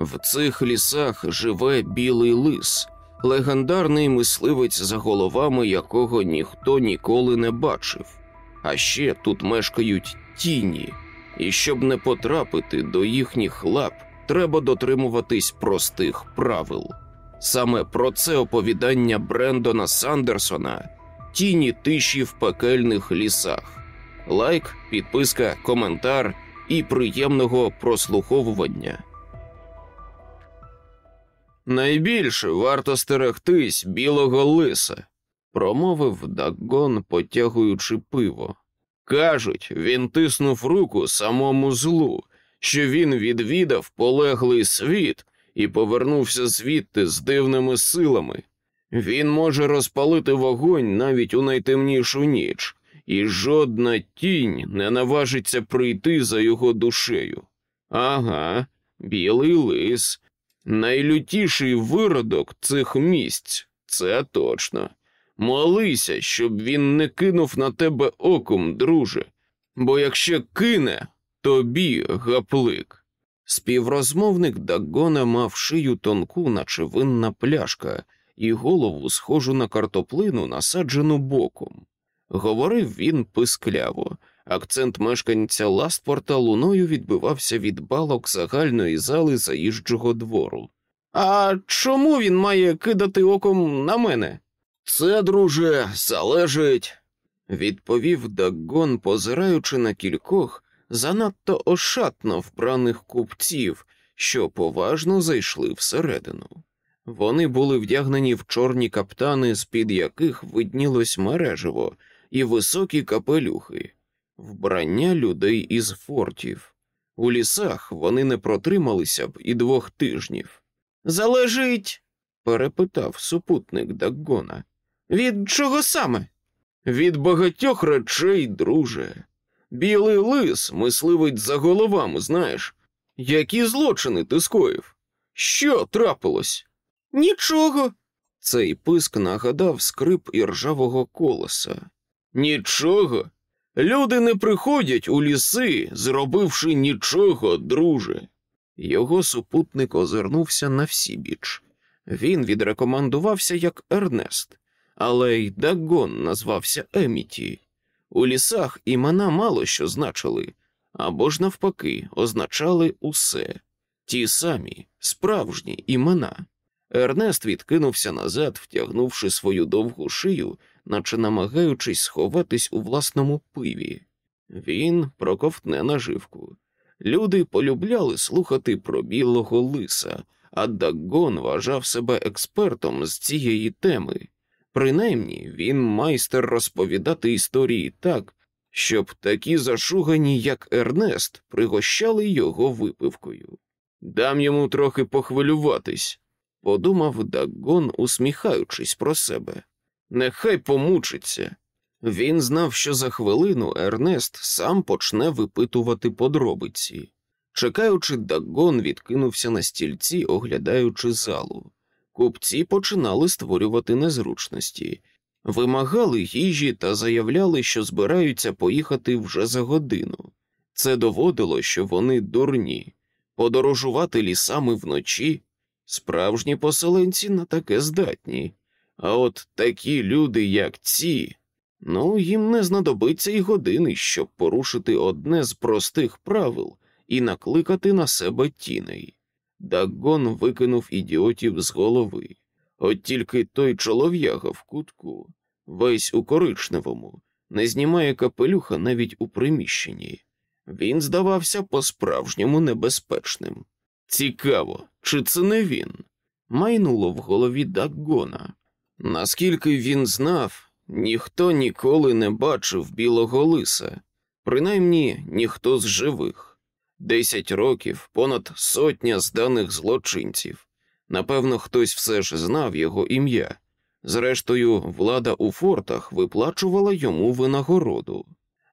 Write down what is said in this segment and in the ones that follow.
В цих лісах живе білий лис, легендарний мисливець за головами, якого ніхто ніколи не бачив. А ще тут мешкають тіні, і щоб не потрапити до їхніх лап, треба дотримуватись простих правил. Саме про це оповідання Брендона Сандерсона Тіні тиші в пекельних лісах. Лайк, підписка, коментар і приємного прослуховування. Найбільше варто стерегтись білого лиса, промовив Даггон, потягуючи пиво. Кажуть, він тиснув руку самому злу, що він відвідав полеглий світ і повернувся звідти з дивними силами. Він може розпалити вогонь навіть у найтемнішу ніч, і жодна тінь не наважиться прийти за його душею. Ага, білий лис, найлютіший виродок цих місць, це точно. Молися, щоб він не кинув на тебе оком, друже, бо якщо кине, тобі гаплик. Співрозмовник Дагона мав шию тонку, наче винна пляшка, і голову схожу на картоплину, насаджену боком. Говорив він пискляво. Акцент мешканця Ластпорта луною відбивався від балок загальної зали заїжджого двору. А чому він має кидати оком на мене? Це, друже, залежить, відповів Даггон, позираючи на кількох занадто ошатно вбраних купців, що поважно зайшли всередину. Вони були вдягнені в чорні каптани, з під яких виднілось мережево, і високі капелюхи, вбрання людей із фортів. У лісах вони не протрималися б і двох тижнів. Залежить, перепитав супутник Даггона. Від чого саме? Від багатьох речей, друже. Білий лис мисливить за головами, знаєш. Які злочини ти скоїв? Що трапилось? Нічого. Цей писк нагадав скрип іржавого колеса. Нічого. Люди не приходять у ліси, зробивши нічого, друже. Його супутник озирнувся на всі біч. Він відрекомендувався як Ернест, але й Дагон назвався Еміті. У лісах імена мало що значили, або ж навпаки, означали усе ті самі справжні імена. Ернест відкинувся назад, втягнувши свою довгу шию, наче намагаючись сховатись у власному пиві. Він проковтне наживку. Люди полюбляли слухати про білого лиса, а Даггон вважав себе експертом з цієї теми. Принаймні він майстер розповідати історії так, щоб такі зашугані, як Ернест, пригощали його випивкою. Дам йому трохи похвилюватись, подумав Даггон, усміхаючись про себе. Нехай помучиться. Він знав, що за хвилину Ернест сам почне випитувати подробиці. Чекаючи, Даггон відкинувся на стільці, оглядаючи залу. Купці починали створювати незручності, вимагали їжі та заявляли, що збираються поїхати вже за годину. Це доводило, що вони дурні, подорожувати лісами вночі. Справжні поселенці на таке здатні. А от такі люди, як ці, ну їм не знадобиться й години, щоб порушити одне з простих правил і накликати на себе тіней. Даггон викинув ідіотів з голови, от тільки той чолов'яга в кутку, весь у коричневому, не знімає капелюха навіть у приміщенні. Він здавався по-справжньому небезпечним. Цікаво, чи це не він? Майнуло в голові Даггона. Наскільки він знав, ніхто ніколи не бачив білого лиса, принаймні ніхто з живих. Десять років, понад сотня зданих злочинців. Напевно, хтось все ж знав його ім'я. Зрештою, влада у фортах виплачувала йому винагороду.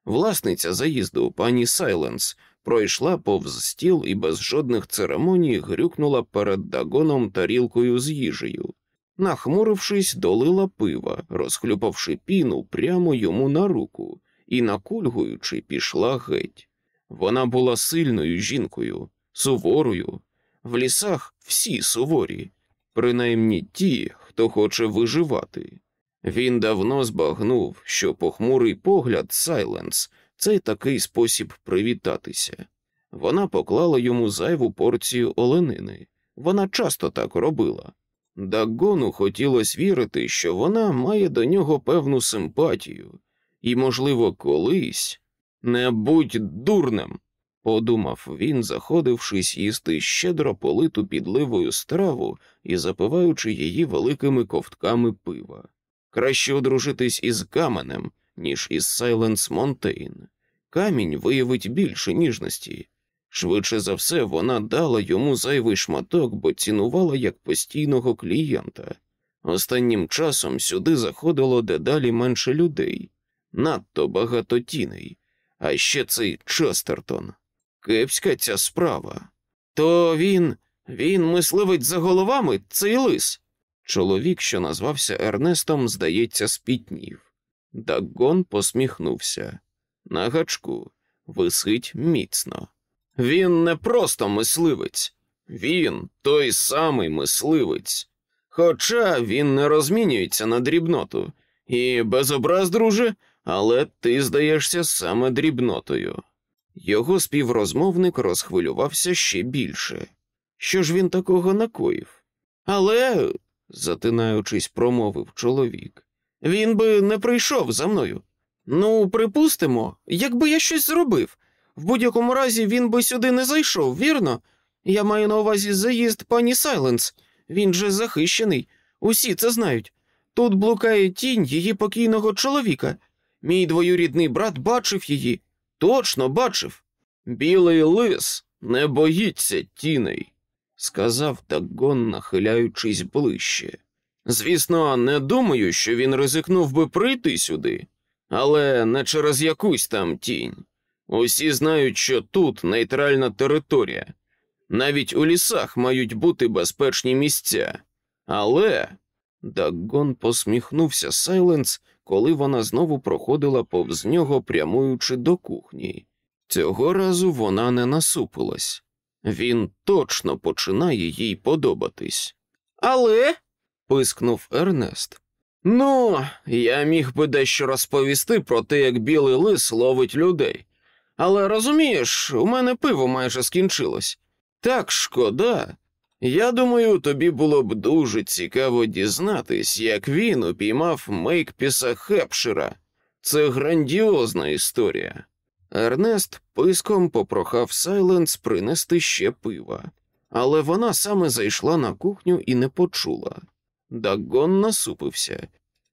Власниця заїзду, пані Сайленс, пройшла повз стіл і без жодних церемоній грюкнула перед дагоном тарілкою з їжею. Нахмурившись, долила пива, розхлюпавши піну прямо йому на руку і, накульгуючи, пішла геть. Вона була сильною жінкою, суворою. В лісах всі суворі, принаймні ті, хто хоче виживати. Він давно збагнув, що похмурий погляд Сайленс це такий спосіб привітатися. Вона поклала йому зайву порцію оленини. Вона часто так робила. Дагону хотілося вірити, що вона має до нього певну симпатію, і, можливо, колись не будь дурним, подумав він, заходившись їсти щедро политу підливою страву і запиваючи її великими ковтками пива. Краще одружитись із каменем, ніж із Сайленс Монтейн. Камінь виявить більше ніжності. Швидше за все, вона дала йому зайвий шматок, бо цінувала як постійного клієнта. Останнім часом сюди заходило дедалі менше людей, надто багато тіней, а ще цей Честертон. Кепська ця справа. То він, він мисливець за головами, цей лис. Чоловік, що назвався Ернестом, здається, спітнів. Дагон посміхнувся. На гачку висить міцно. Він не просто мисливець, він той самий мисливець. Хоча він не розмінюється на дрібноту. І без образ, друже, але ти здаєшся саме дрібнотою. Його співрозмовник розхвилювався ще більше. Що ж він такого накоїв? Але, затинаючись, промовив чоловік, він би не прийшов за мною. Ну, припустимо, якби я щось зробив. В будь-якому разі він би сюди не зайшов, вірно? Я маю на увазі заїзд пані Сайленс. Він же захищений. Усі це знають. Тут блукає тінь її покійного чоловіка. Мій двоюрідний брат бачив її. Точно бачив. Білий лис не боїться тіней, сказав Дагон, нахиляючись ближче. Звісно, не думаю, що він ризикнув би прийти сюди, але не через якусь там тінь. Усі знають, що тут нейтральна територія. Навіть у лісах мають бути безпечні місця. Але. Дагон посміхнувся Сайленс, коли вона знову проходила повз нього, прямуючи до кухні. Цього разу вона не насупилась. Він точно починає їй подобатись. Але. пискнув Ернест. Ну, я міг би дещо розповісти про те, як білий лис ловить людей. Але розумієш, у мене пиво майже скінчилось. Так шкода. Я думаю, тобі було б дуже цікаво дізнатись, як він упіймав Мейкпіса Хепшира. Це грандіозна історія. Ернест писком попрохав Сайленс принести ще пива, але вона саме зайшла на кухню і не почула. Дагон насупився,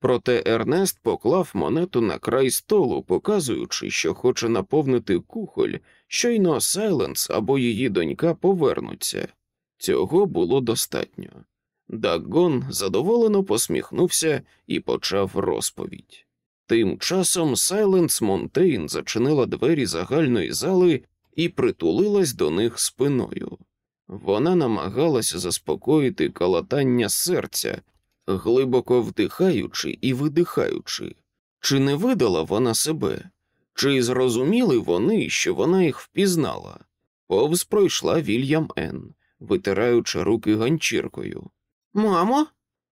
проте Ернест поклав монету на край столу, показуючи, що хоче наповнити кухоль, щойно Сайленс або її донька повернуться. Цього було достатньо. Дагон задоволено посміхнувся і почав розповідь. Тим часом Сайленс Монтейн зачинила двері загальної зали і притулилась до них спиною. Вона намагалася заспокоїти калатання серця, глибоко вдихаючи і видихаючи. Чи не видала вона себе, чи зрозуміли вони, що вона їх впізнала? Повз пройшла Вільям Н, витираючи руки ганчіркою. Мамо,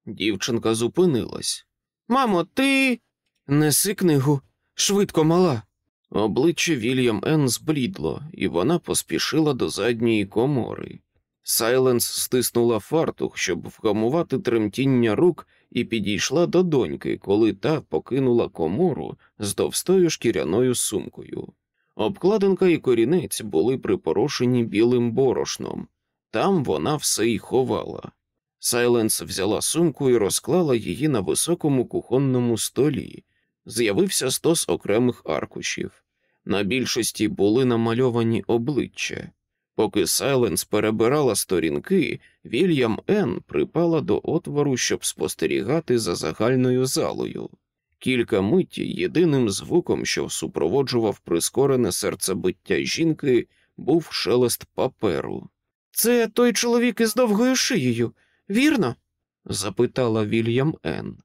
дівчинка зупинилась. Мамо, ти. Неси книгу, швидко мала. Обличчя Вільям Н зблідло, і вона поспішила до задньої комори. Сайленс стиснула фартух, щоб вгамувати тремтіння рук, і підійшла до доньки, коли та покинула комору з товстою шкіряною сумкою. Обкладинка і корінець були припорошені білим борошном, там вона все й ховала. Сайленс взяла сумку і розклала її на високому кухонному столі. З'явився стос окремих аркушів. На більшості були намальовані обличчя. Поки Сайленс перебирала сторінки, Вільям Н. припала до отвору, щоб спостерігати за загальною залою. Кілька миті єдиним звуком, що супроводжував прискорене серцебиття жінки, був шелест паперу. Це той чоловік із довгою шиєю, вірно? запитала Вільям Н.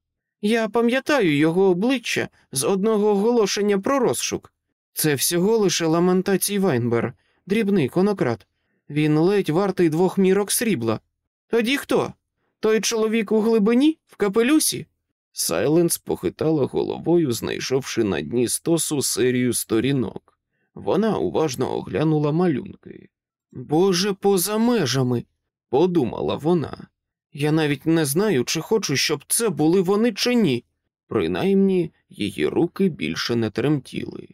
Я пам'ятаю його обличчя з одного оголошення про розшук. Це всього лише ламентацій Вайнбер, дрібний конократ. Він ледь вартий двох мірок срібла. Тоді хто? Той чоловік у глибині, в капелюсі? Сайленс похитала головою, знайшовши на дні стосу серію сторінок. Вона уважно оглянула малюнки. Боже, поза межами, подумала вона. Я навіть не знаю, чи хочу, щоб це були вони чи ні. Принаймні її руки більше не тремтіли.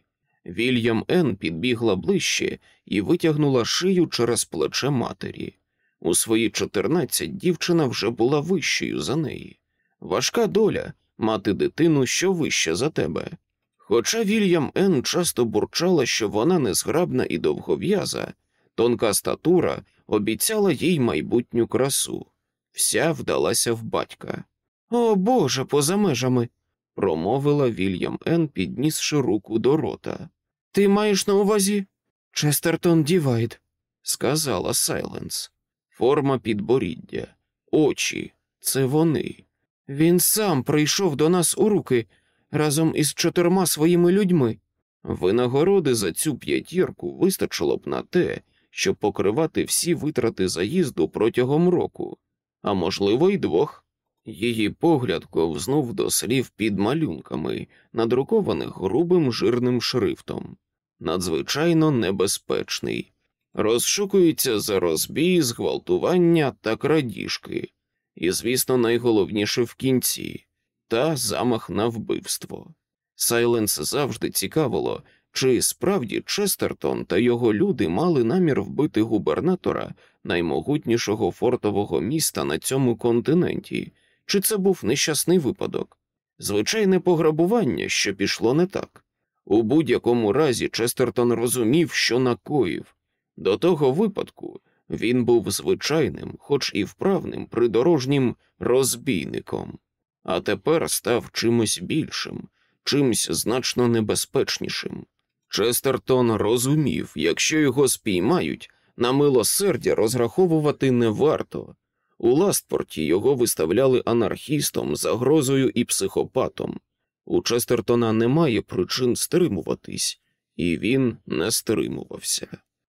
Вільям Ен підбігла ближче і витягнула шию через плече матері. У свої чотирнадцять дівчина вже була вищою за неї. Важка доля мати дитину, що вище за тебе. Хоча Вільям Ен часто бурчала, що вона незграбна і довгов'яза, тонка статура обіцяла їй майбутню красу. Вся вдалася в батька. О Боже, поза межами, промовила Вільям Ен, піднісши руку до рота. Ти маєш на увазі Честертон Дівайд, сказала Сайленс. Форма підборіддя, очі це вони. Він сам прийшов до нас у руки разом із чотирма своїми людьми. Винагороди за цю п'ятірку вистачило б на те, щоб покривати всі витрати заїзду протягом року, а можливо, й двох. Її погляд ковзнув до слів під малюнками, надрукованих грубим жирним шрифтом. Надзвичайно небезпечний. Розшукується за розбій, зґвалтування та крадіжки, і, звісно, найголовніше в кінці та замах на вбивство. Сайленс завжди цікавило, чи справді Честертон та його люди мали намір вбити губернатора наймогутнішого фортового міста на цьому континенті, чи це був нещасний випадок, звичайне пограбування, що пішло не так. У будь-якому разі Честертон розумів, що накоїв. До того випадку він був звичайним, хоч і вправним придорожнім розбійником, а тепер став чимось більшим, чимсь значно небезпечнішим. Честертон розумів, якщо його спіймають, на милосердя розраховувати не варто. У Ластпорті його виставляли анархістом, загрозою і психопатом. У Честертона немає причин стримуватись, і він не стримувався.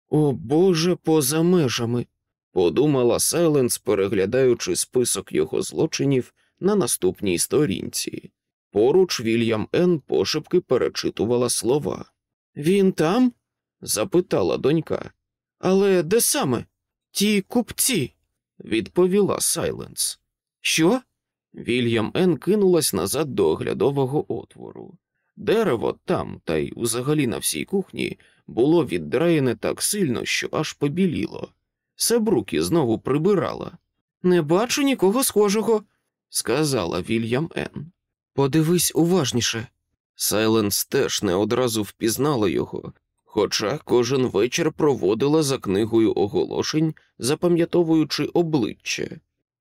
О Боже, поза межами, подумала Сайленс, переглядаючи список його злочинів на наступній сторінці. Поруч Вільям Ен пошепки перечитувала слова. Він там? запитала донька. Але де саме? Ті купці? Відповіла Сайленс. Що? Вільям Ен кинулась назад до оглядового отвору. Дерево там, та й взагалі на всій кухні, було віддраєне так сильно, що аж побіліло. Себрукі знову прибирала. Не бачу нікого схожого, сказала Вільям Ен. Подивись уважніше. Сайленс теж не одразу впізнала його, хоча кожен вечір проводила за книгою оголошень, запам'ятовуючи обличчя.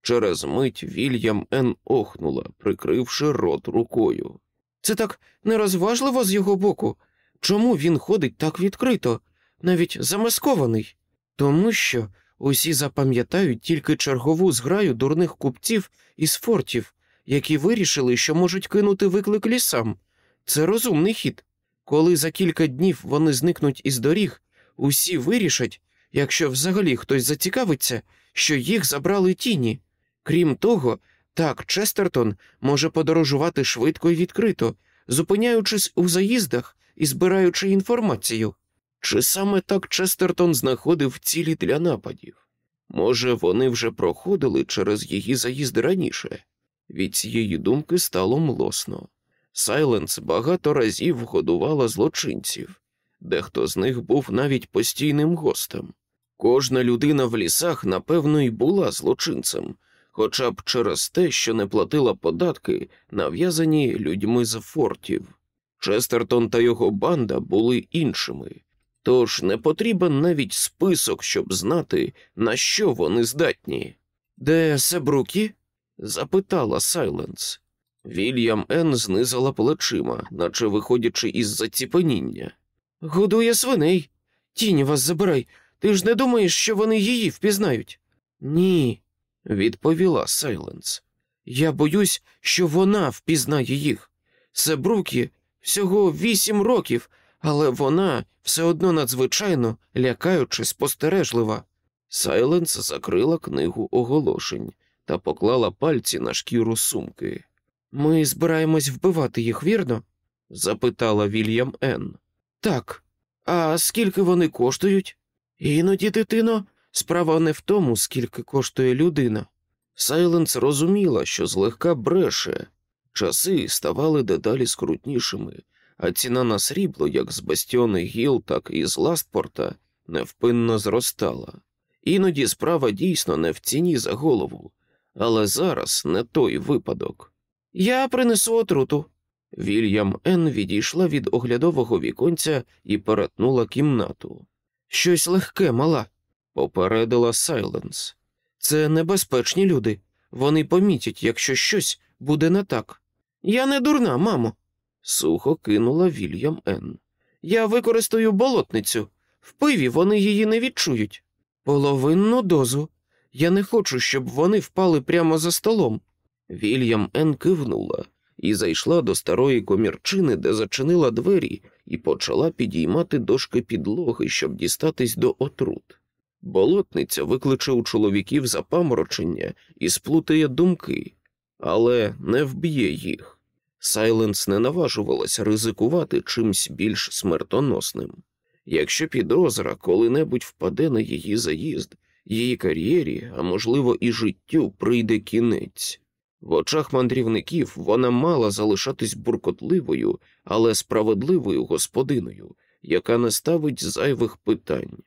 Через мить Вільям Ен охнула, прикривши рот рукою. Це так нерозважливо з його боку. Чому він ходить так відкрито, навіть замаскований? Тому що усі запам'ятають тільки чергову зграю дурних купців із фортів, які вирішили, що можуть кинути виклик лісам. Це розумний хід. Коли за кілька днів вони зникнуть із доріг, усі вирішать, якщо взагалі хтось зацікавиться, що їх забрали тіні. Крім того, так Честертон може подорожувати швидко і відкрито, зупиняючись у заїздах і збираючи інформацію. Чи саме так Честертон знаходив цілі для нападів? Може, вони вже проходили через її заїзди раніше? Від цієї думки стало млосно. Сайленс багато разів годувала злочинців, дехто з них був навіть постійним гостем. Кожна людина в лісах, напевно, і була злочинцем, хоча б через те, що не платила податки, нав'язані людьми з фортів. Честертон та його банда були іншими, тож не потрібен навіть список, щоб знати, на що вони здатні. Де Себрукі? запитала Сайленс. Вільям Ен знизала плечима, наче виходячи із заціпаніння. Годує свиней. Тіні вас забирай. Ти ж не думаєш, що вони її впізнають? Ні, відповіла Сайленс. Я боюсь, що вона впізнає їх. Себрукі всього вісім років, але вона все одно надзвичайно лякаючи спостережлива. Сайленс закрила книгу оголошень та поклала пальці на шкіру сумки. Ми збираємось вбивати їх, вірно? запитала Вільям Н. Так. А скільки вони коштують? Іноді, дитино, справа не в тому, скільки коштує людина. Сайленс розуміла, що злегка бреше. Часи ставали дедалі скрутнішими, а ціна на срібло, як з бастіони Гіл, так і з Ластпорта, невпинно зростала. Іноді справа дійсно не в ціні за голову, але зараз не той випадок. Я принесу отруту. Вільям Н. відійшла від оглядового віконця і перетнула кімнату. Щось легке, мала, попередила Сайленс. Це небезпечні люди. Вони помітять, якщо щось буде не так. Я не дурна, мамо, сухо кинула Вільям Н. Я використаю болотницю. В пиві вони її не відчують. Половинну дозу. Я не хочу, щоб вони впали прямо за столом. Вільям Н. кивнула і зайшла до старої комірчини, де зачинила двері, і почала підіймати дошки підлоги, щоб дістатись до отрут. Болотниця викличе у чоловіків запаморочення і сплутає думки, але не вб'є їх. Сайленс не наважувалася ризикувати чимсь більш смертоносним. Якщо підозра коли-небудь впаде на її заїзд, її кар'єрі, а можливо, і життю прийде кінець. В очах мандрівників вона мала залишатись буркотливою, але справедливою господиною, яка не ставить зайвих питань.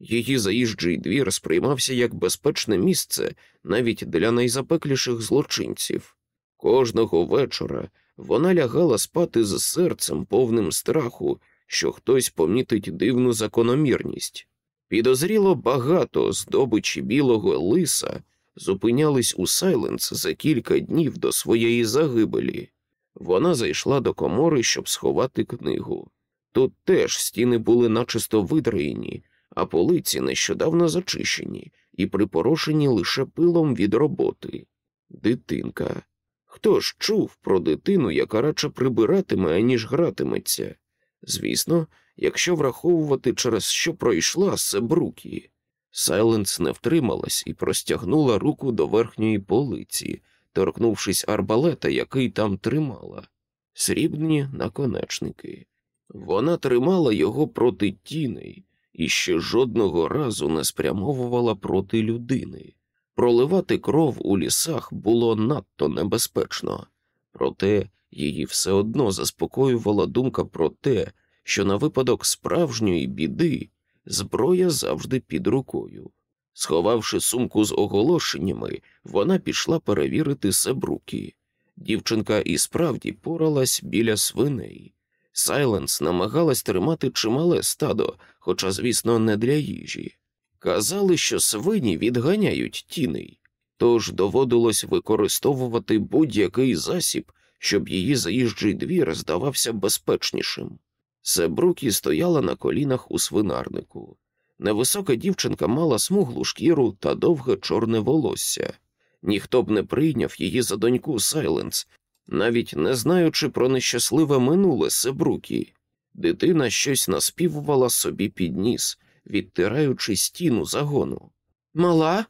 Її заїжджий двір сприймався як безпечне місце навіть для найзапекліших злочинців. Кожного вечора вона лягала спати з серцем повним страху, що хтось помітить дивну закономірність. Підозріло багато здобичі білого лиса зупинялись у Сайленс за кілька днів до своєї загибелі. Вона зайшла до комори, щоб сховати книгу. Тут теж стіни були начисто видраєні, а полиці нещодавно зачищені і припорошені лише пилом від роботи. Дитинка. Хто ж чув про дитину, яка радше прибиратиме, аніж гратиметься? Звісно, якщо враховувати, через що пройшла Себрукі. Сайленс не втрималась і простягнула руку до верхньої полиці, торкнувшись арбалета, який там тримала, срібні наконечники. Вона тримала його проти тіней і ще жодного разу не спрямовувала проти людини. Проливати кров у лісах було надто небезпечно, проте її все одно заспокоювала думка про те, що на випадок справжньої біди зброя завжди під рукою. Сховавши сумку з оголошеннями, вона пішла перевірити себруки. Дівчинка і справді поралась біля свиней. Сайленс намагалась тримати чимале стадо, хоча, звісно, не для їжі. Казали, що свині відганяють тіней, тож доводилось використовувати будь-який засіб, щоб її заїжджий двір здавався безпечнішим. Себрукі стояла на колінах у свинарнику. Невисока дівчинка мала смуглу шкіру та довге чорне волосся. Ніхто б не прийняв її за доньку Сайленс, навіть не знаючи про нещасливе минуле Себрукі. Дитина щось наспівувала собі під ніс, відтираючи стіну загону. Мала?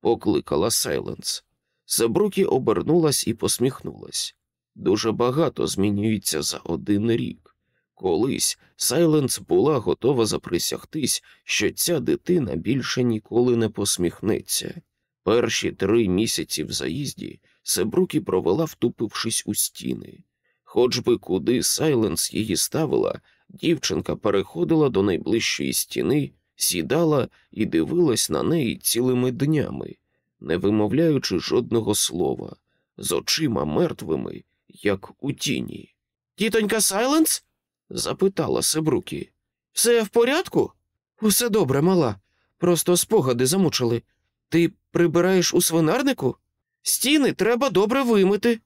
покликала Сайленс. Себрукі обернулась і посміхнулась. Дуже багато змінюється за один рік. Колись Сайленс була готова заприсягтись, що ця дитина більше ніколи не посміхнеться. Перші три місяці в заїзді Себрукі провела, втупившись у стіни. Хоч би куди Сайленс її ставила, дівчинка переходила до найближчої стіни, сідала і дивилась на неї цілими днями, не вимовляючи жодного слова, з очима мертвими, як у тіні. Тітонька Сайленс? Запитала Себрукі. Все в порядку? Усе добре, мала. Просто спогади замучили. Ти прибираєш у свинарнику? Стіни треба добре вимити,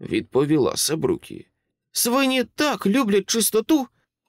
відповіла Себрукі. Свині так люблять чистоту,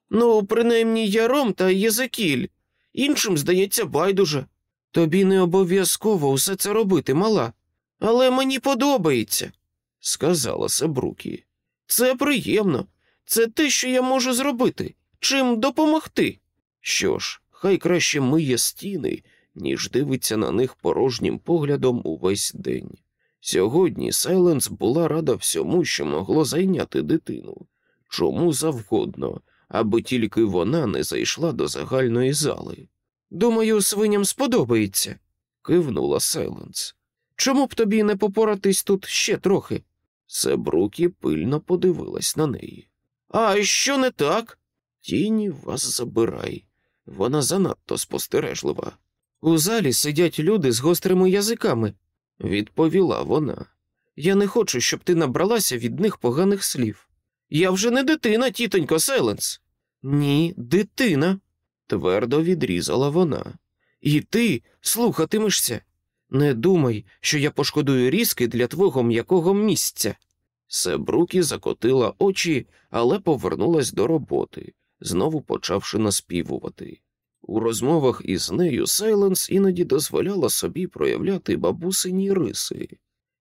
ну, принаймні яром та Єзекіль. Іншим, здається, байдуже. Тобі не обов'язково усе це робити, мала. Але мені подобається, сказала Себрукі. Це приємно. Це те, що я можу зробити. Чим допомогти? Що ж, хай краще миє стіни, ніж дивиться на них порожнім поглядом увесь день. Сьогодні Сайленс була рада всьому, що могло зайняти дитину, чому завгодно, аби тільки вона не зайшла до загальної зали. Думаю, свиням сподобається, кивнула Сайленс. Чому б тобі не попоратись тут ще трохи? Себрукі пильно подивилась на неї. А що не так? Тіні вас забирай. Вона занадто спостережлива. У залі сидять люди з гострими язиками, відповіла вона. Я не хочу, щоб ти набралася від них поганих слів. Я вже не дитина, тітонько Селенс. Ні, дитина, твердо відрізала вона. І ти слухатимешся. Не думай, що я пошкодую різки для твого м'якого місця. Себрукі закотила очі, але повернулась до роботи, знову почавши наспівувати. У розмовах із нею Сайленс іноді дозволяла собі проявляти бабусині риси.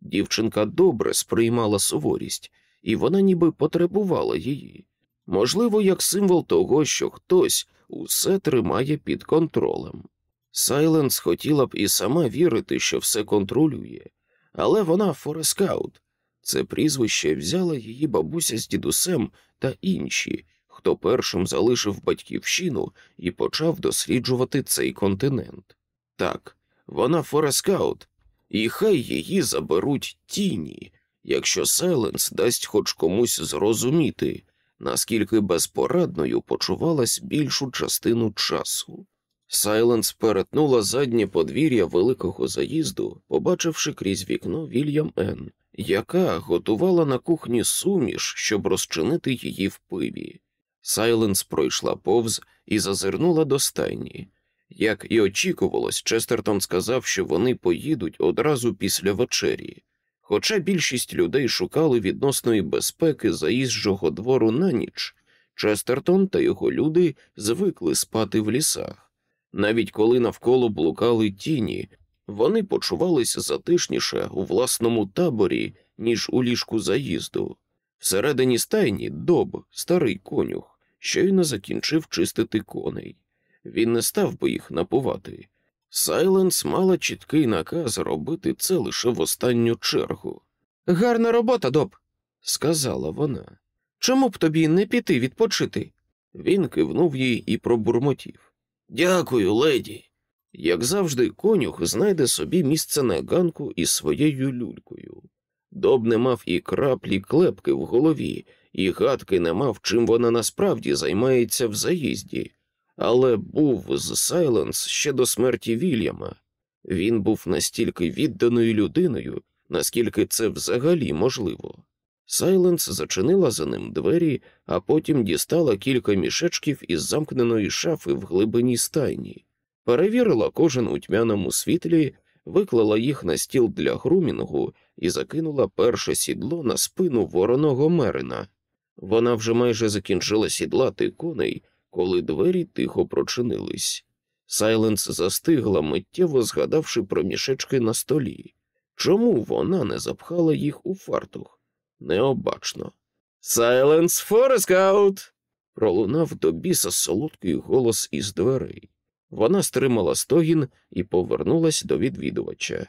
Дівчинка добре сприймала суворість, і вона ніби потребувала її. Можливо, як символ того, що хтось усе тримає під контролем. Сайленс хотіла б і сама вірити, що все контролює, але вона форескаут. Це прізвище взяла її бабуся з дідусем та інші, хто першим залишив батьківщину і почав досліджувати цей континент. Так, вона форескаут, і хай її заберуть тіні, якщо Сайленс дасть хоч комусь зрозуміти, наскільки безпорадною почувалась більшу частину часу. Сайленс перетнула заднє подвір'я великого заїзду, побачивши крізь вікно Вільям Н, яка готувала на кухні суміш, щоб розчинити її в пиві. Сайленс пройшла повз і зазирнула до стайні. Як і очікувалось, Честертон сказав, що вони поїдуть одразу після вечері. Хоча більшість людей шукали відносної безпеки заїжджого двору на ніч, Честертон та його люди звикли спати в лісах. Навіть коли навколо блукали тіні, вони почувалися затишніше у власному таборі, ніж у ліжку заїзду. Всередині стайні доб, старий конюх, щойно закінчив чистити коней. Він не став би їх напувати. Сайленс мала чіткий наказ робити це лише в останню чергу. Гарна робота, доб, сказала вона. Чому б тобі не піти відпочити? Він кивнув їй і пробурмотів. Дякую, леді. Як завжди, конюх знайде собі місце на ганку із своєю люлькою. Доб не мав і краплі клепки в голові, і гадки не мав, чим вона насправді займається в заїзді, але був з Сайленс ще до смерті Вільяма. Він був настільки відданою людиною, наскільки це взагалі можливо. Сайленс зачинила за ним двері, а потім дістала кілька мішечків із замкненої шафи в глибині стайні, перевірила кожен у тьмяному світлі, виклала їх на стіл для грумінгу і закинула перше сідло на спину вороного мерина. Вона вже майже закінчила сідлати коней, коли двері тихо прочинились. Сайленс застигла, миттєво згадавши про мішечки на столі. Чому вона не запхала їх у фартух? Необачно. Сайленс Форескаут. пролунав до біса солодкий голос із дверей. Вона стримала стогін і повернулась до відвідувача.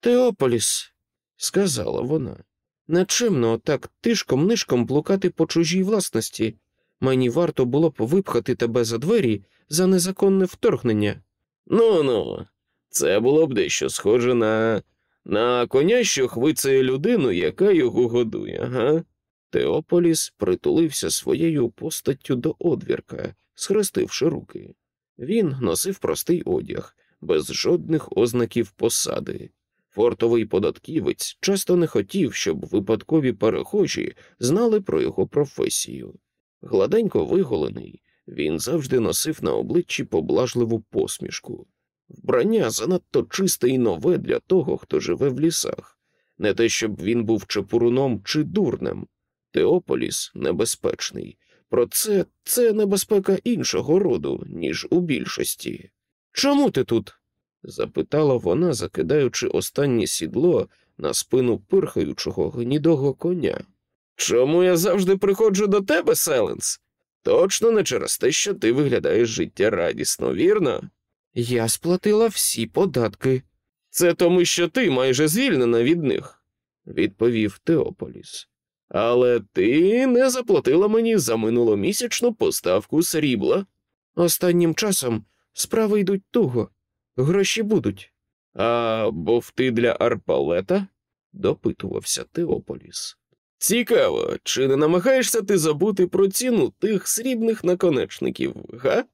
Теополіс, сказала вона. Нечимно так тишком нишком блукати по чужій власності. Мені варто було б випхати тебе за двері за незаконне вторгнення. Ну ну, це було б дещо схоже на на коня, що хвицає людину, яка його годує, ага. Теополіс притулився своєю постаттю до одвірка, схрестивши руки. Він носив простий одяг, без жодних ознаків посади. Фортовий податківець часто не хотів, щоб випадкові перехожі знали про його професію. Гладенько виголений, він завжди носив на обличчі поблажливу посмішку. Вбрання занадто чисте і нове для того, хто живе в лісах, не те, щоб він був чепуруном чи дурнем. Теополіс небезпечний, проте це небезпека іншого роду, ніж у більшості. Чому ти тут? запитала вона, закидаючи останнє сідло на спину пирхаючого гнідого коня. Чому я завжди приходжу до тебе, Селенс? Точно не через те, що ти виглядаєш життя радісно, вірно? Я сплатила всі податки. Це тому, що ти майже звільнена від них, відповів Теополіс. Але ти не заплатила мені за минуломісячну поставку срібла. Останнім часом справи йдуть туго, гроші будуть. А бовти для арпалета? допитувався Теополіс. Цікаво, чи не намагаєшся ти забути про ціну тих срібних наконечників, га?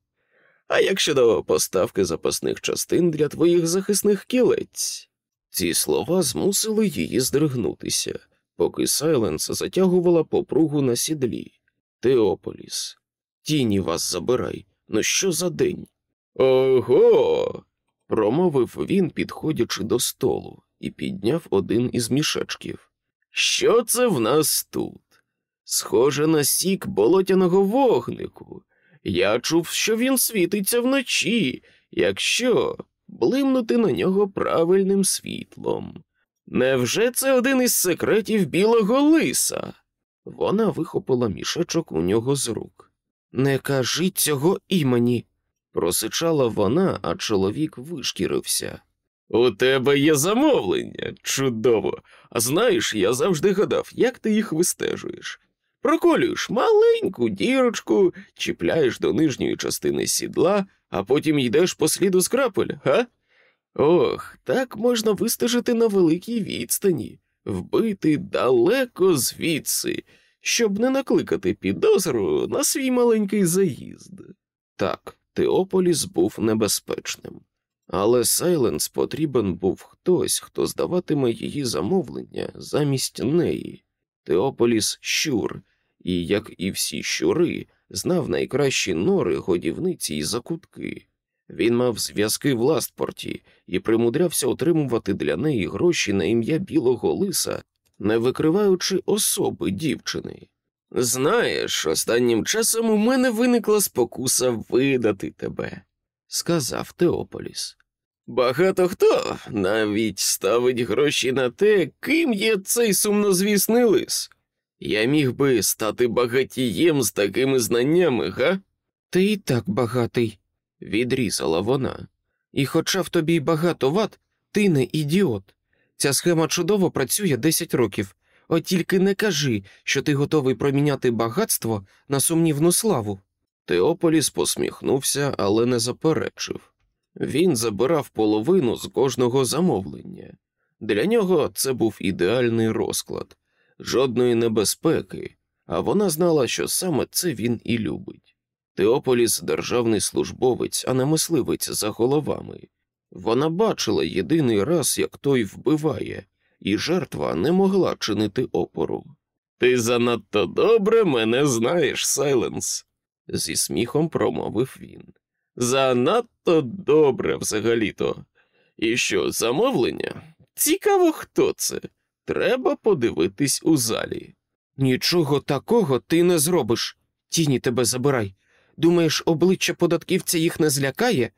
А як щодо поставки запасних частин для твоїх захисних кілець? Ці слова змусили її здригнутися, поки Сайленс затягувала попругу на сідлі. Теополіс, тіні вас забирай. Ну що за день? Ого. промовив він, підходячи до столу, і підняв один із мішечків. Що це в нас тут? Схоже на сік болотяного вогнику. Я чув, що він світиться вночі, якщо блимнути на нього правильним світлом. Невже це один із секретів білого лиса? Вона вихопила мішечок у нього з рук. Не кажи цього імені, просичала вона, а чоловік вишкірився. У тебе є замовлення, чудово. А знаєш, я завжди гадав, як ти їх вистежуєш. Проколюєш маленьку дірочку, чіпляєш до нижньої частини сідла, а потім йдеш по сліду з крапель, га? Ох, так можна вистежити на великій відстані, вбити далеко звідси, щоб не накликати підозру на свій маленький заїзд. Так, Теополіс був небезпечним. Але Сайленс потрібен був хтось, хто здаватиме її замовлення замість неї. Теополіс щур, і, як і всі щури, знав найкращі нори, годівниці і закутки. Він мав зв'язки в Ластпорті і примудрявся отримувати для неї гроші на ім'я білого лиса, не викриваючи особи дівчини. Знаєш, останнім часом у мене виникла спокуса видати тебе, сказав Теополіс. Багато хто навіть ставить гроші на те, ким є цей сумнозвісний лис. Я міг би стати багатієм з такими знаннями, га? Ти і так багатий, відрізала вона. І, хоча в тобі багато вад, ти не ідіот. Ця схема чудово працює 10 років. От тільки не кажи, що ти готовий проміняти багатство на сумнівну славу. Теополіс посміхнувся, але не заперечив. Він забирав половину з кожного замовлення. Для нього це був ідеальний розклад, жодної небезпеки, а вона знала, що саме це він і любить. Теополіс державний службовець, а не мисливець за головами. Вона бачила єдиний раз, як той вбиває, і жертва не могла чинити опору. Ти занадто добре мене знаєш, Сайленс, зі сміхом промовив він. Занадто добре взагалі-то. І що, замовлення? Цікаво, хто це. Треба подивитись у залі. Нічого такого ти не зробиш. Тіні тебе забирай. Думаєш, обличчя податківця їх не злякає?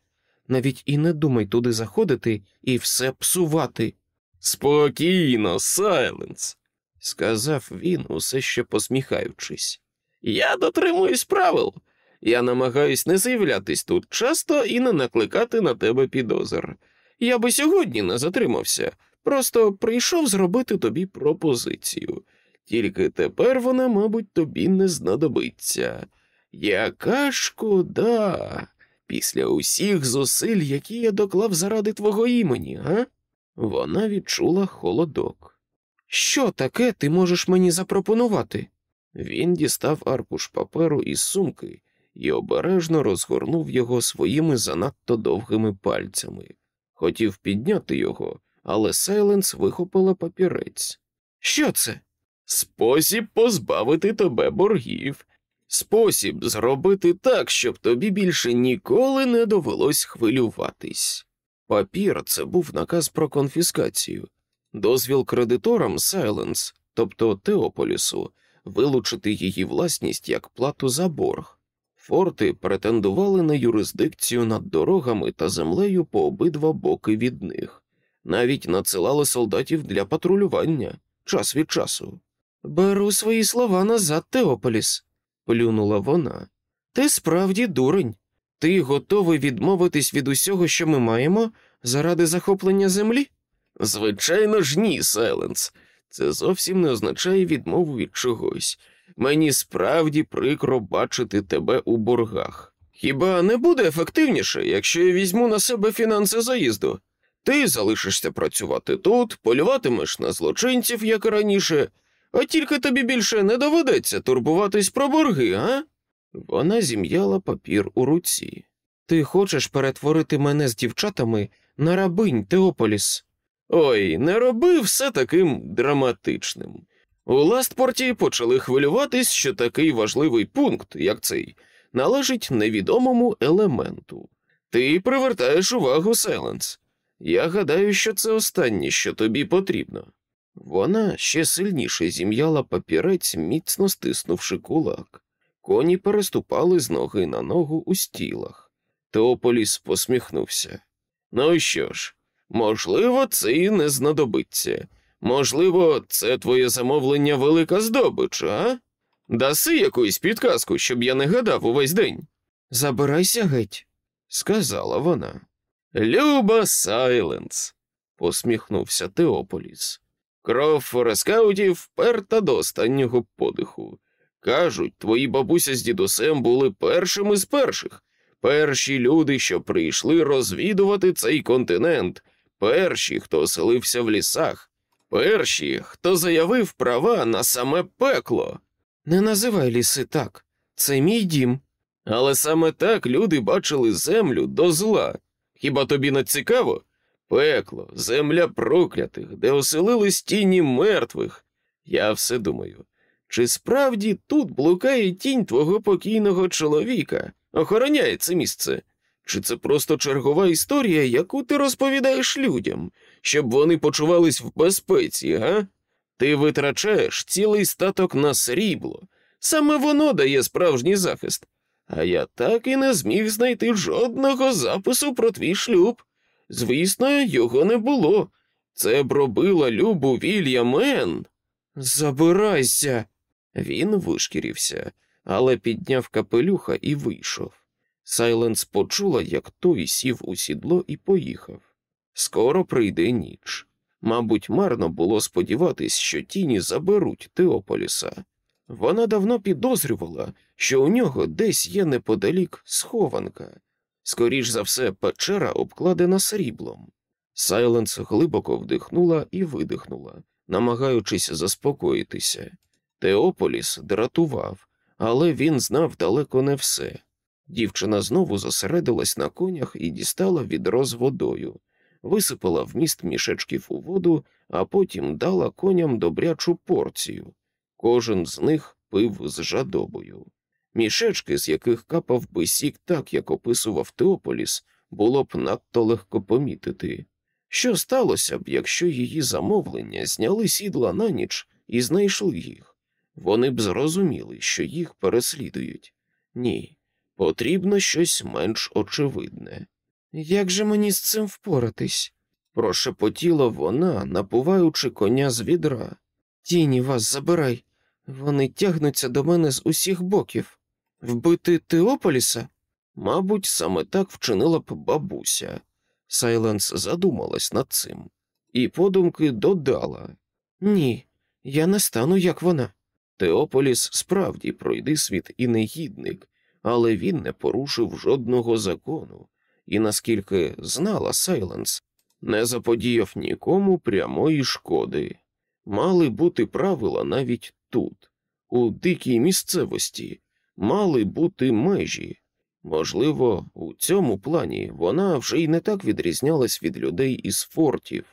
Навіть і не думай туди заходити і все псувати. Спокійно, Сайленс, сказав він, усе ще посміхаючись. Я дотримуюсь правил. Я намагаюсь не з'являтись тут часто і не накликати на тебе підозр. Я би сьогодні не затримався, просто прийшов зробити тобі пропозицію. Тільки тепер вона, мабуть, тобі не знадобиться. Яка шкода, після усіх зусиль, які я доклав заради твого імені, га? Вона відчула холодок. Що таке ти можеш мені запропонувати? Він дістав аркуш паперу із сумки і обережно розгорнув його своїми занадто довгими пальцями. Хотів підняти його, але Сайленс вихопила папірець. Що це? Спосіб позбавити тебе боргів, спосіб зробити так, щоб тобі більше ніколи не довелось хвилюватись. Папір це був наказ про конфіскацію, дозвіл кредиторам Сайленс, тобто Теополісу, вилучити її власність як плату за борг. Форти претендували на юрисдикцію над дорогами та землею по обидва боки від них, навіть надсилали солдатів для патрулювання час від часу. Беру свої слова назад, Теополіс, плюнула вона. Ти справді дурень. Ти готовий відмовитись від усього, що ми маємо, заради захоплення землі? Звичайно ж, ні, Сайленс. Це зовсім не означає відмову від чогось. Мені справді прикро бачити тебе у боргах. Хіба не буде ефективніше, якщо я візьму на себе фінанси заїзду? Ти залишишся працювати тут, полюватимеш на злочинців, як раніше, а тільки тобі більше не доведеться турбуватись про борги, а? Вона зім'яла папір у руці. Ти хочеш перетворити мене з дівчатами на рабинь Теополіс? Ой, не роби все таким драматичним. У Ластпорті почали хвилюватись, що такий важливий пункт, як цей, належить невідомому елементу. Ти привертаєш увагу Селенс. Я гадаю, що це останнє, що тобі потрібно. Вона ще сильніше зім'яла папірець, міцно стиснувши кулак. Коні переступали з ноги на ногу у стілах. Теополіс посміхнувся. Ну що ж, можливо, це і не знадобиться. Можливо, це твоє замовлення велика здобич, а? Даси якусь підказку, щоб я не гадав увесь день. Забирайся геть, сказала вона. Люба Сайленс, посміхнувся Теополіс. Кров форескаутів вперта до останнього подиху. Кажуть, твої бабуся з дідусем були першими з перших, перші люди, що прийшли розвідувати цей континент, перші, хто оселився в лісах, перші, хто заявив права на саме пекло. Не називай ліси так. Це мій дім. Але саме так люди бачили землю до зла. Хіба тобі не цікаво? Пекло, земля проклятих, де оселились тіні мертвих. Я все думаю. Чи справді тут блукає тінь твого покійного чоловіка, охороняє це місце? Чи це просто чергова історія, яку ти розповідаєш людям, щоб вони почувались в безпеці, га? Ти витрачаєш цілий статок на срібло, саме воно дає справжній захист. А я так і не зміг знайти жодного запису про твій шлюб. Звісно, його не було. Це б робила Любу Вільям Енн. Забирайся. Він вишкірився, але підняв капелюха і вийшов. Сайленс почула, як той сів у сідло і поїхав. Скоро прийде ніч. Мабуть, марно було сподіватись, що тіні заберуть Теополіса. Вона давно підозрювала, що у нього десь є неподалік схованка, скоріш за все, печера обкладена сріблом. Сайленс глибоко вдихнула і видихнула, намагаючись заспокоїтися. Теополіс дратував, але він знав далеко не все. Дівчина знову зосередилась на конях і дістала відро з водою, висипала вміст мішечків у воду, а потім дала коням добрячу порцію. Кожен з них пив з жадобою. Мішечки, з яких капав би сік так, як описував Теополіс, було б надто легко помітити. Що сталося б, якщо її замовлення зняли сідла на ніч і знайшли їх? Вони б зрозуміли, що їх переслідують. Ні, потрібно щось менш очевидне. Як же мені з цим впоратись? прошепотіла вона, напуваючи коня з відра. Тіні вас забирай. Вони тягнуться до мене з усіх боків. Вбити Теополіса? Мабуть, саме так вчинила б бабуся. Сайленс задумалась над цим, і подумки додала Ні, я не стану, як вона. Теополіс справді пройди світ і негідник, але він не порушив жодного закону, і, наскільки знала Сайленс, не заподіяв нікому прямої шкоди. Мали бути правила навіть тут, у дикій місцевості, мали бути межі. Можливо, у цьому плані вона вже й не так відрізнялась від людей із фортів,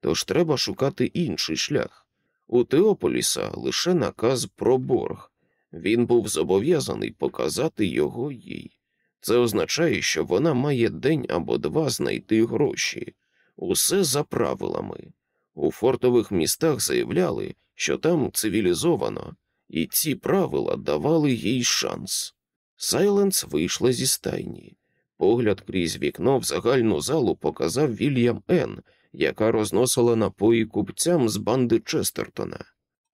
тож треба шукати інший шлях. У Теополіса лише наказ про борг. Він був зобов'язаний показати його їй. Це означає, що вона має день або два знайти гроші, усе за правилами. У фортових містах заявляли, що там цивілізовано, і ці правила давали їй шанс. Сайленс вийшла зі стайні. Погляд крізь вікно в загальну залу показав Вільям Н., яка розносила напої купцям з банди Честертона.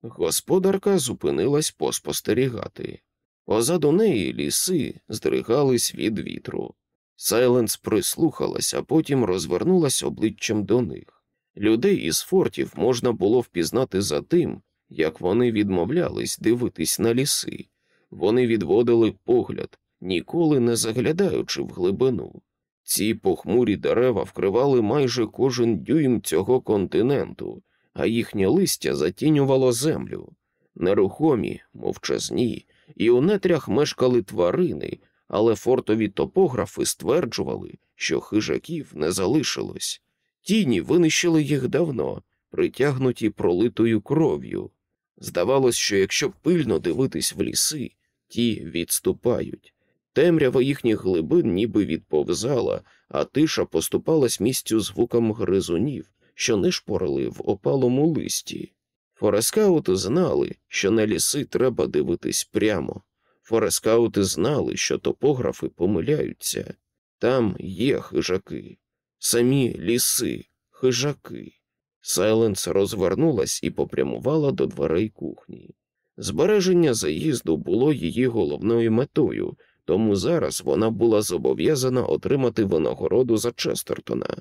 Господарка зупинилась поспостерігати. Позаду неї ліси здригались від вітру. Сайленс прислухалась, а потім розвернулась обличчям до них. Людей із фортів можна було впізнати за тим, як вони відмовлялись дивитись на ліси. Вони відводили погляд, ніколи не заглядаючи в глибину. Ці похмурі дерева вкривали майже кожен дюйм цього континенту, а їхнє листя затінювало землю. Нерухомі, мовчазні, і у нетрях мешкали тварини, але фортові топографи стверджували, що хижаків не залишилось. Тіні винищили їх давно, притягнуті пролитою кров'ю. Здавалось, що якщо пильно дивитись в ліси, ті відступають. Темрява їхніх глибин ніби відповзала, а тиша поступалась місцю звукам гризунів, що нишпорили в опалому листі. Форескаути знали, що на ліси треба дивитись прямо. Форескаути знали, що топографи помиляються. Там є хижаки, самі ліси, хижаки. Сайленс розвернулась і попрямувала до дверей кухні. Збереження заїзду було її головною метою, тому зараз вона була зобов'язана отримати винагороду за Честертона.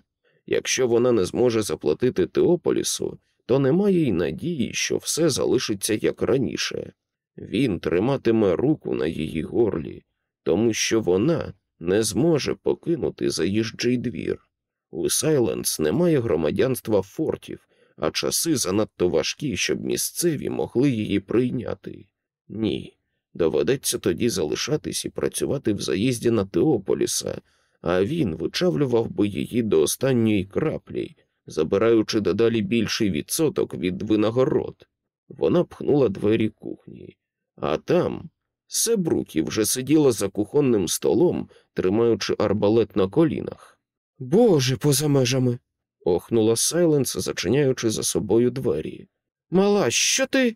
Якщо вона не зможе заплатити Теополісу, то немає й надії, що все залишиться як раніше. Він триматиме руку на її горлі, тому що вона не зможе покинути заїжджий двір. У Сайленс немає громадянства фортів, а часи занадто важкі, щоб місцеві могли її прийняти. Ні, доведеться тоді залишатись і працювати в заїзді на Теополіса, а він вичавлював би її до останньої краплі, забираючи дедалі більший відсоток від винагород. Вона пхнула двері кухні, а там Себрукі вже сиділа за кухонним столом, тримаючи арбалет на колінах. Боже, поза межами. охнула Сайленс, зачиняючи за собою двері. Мала, що ти?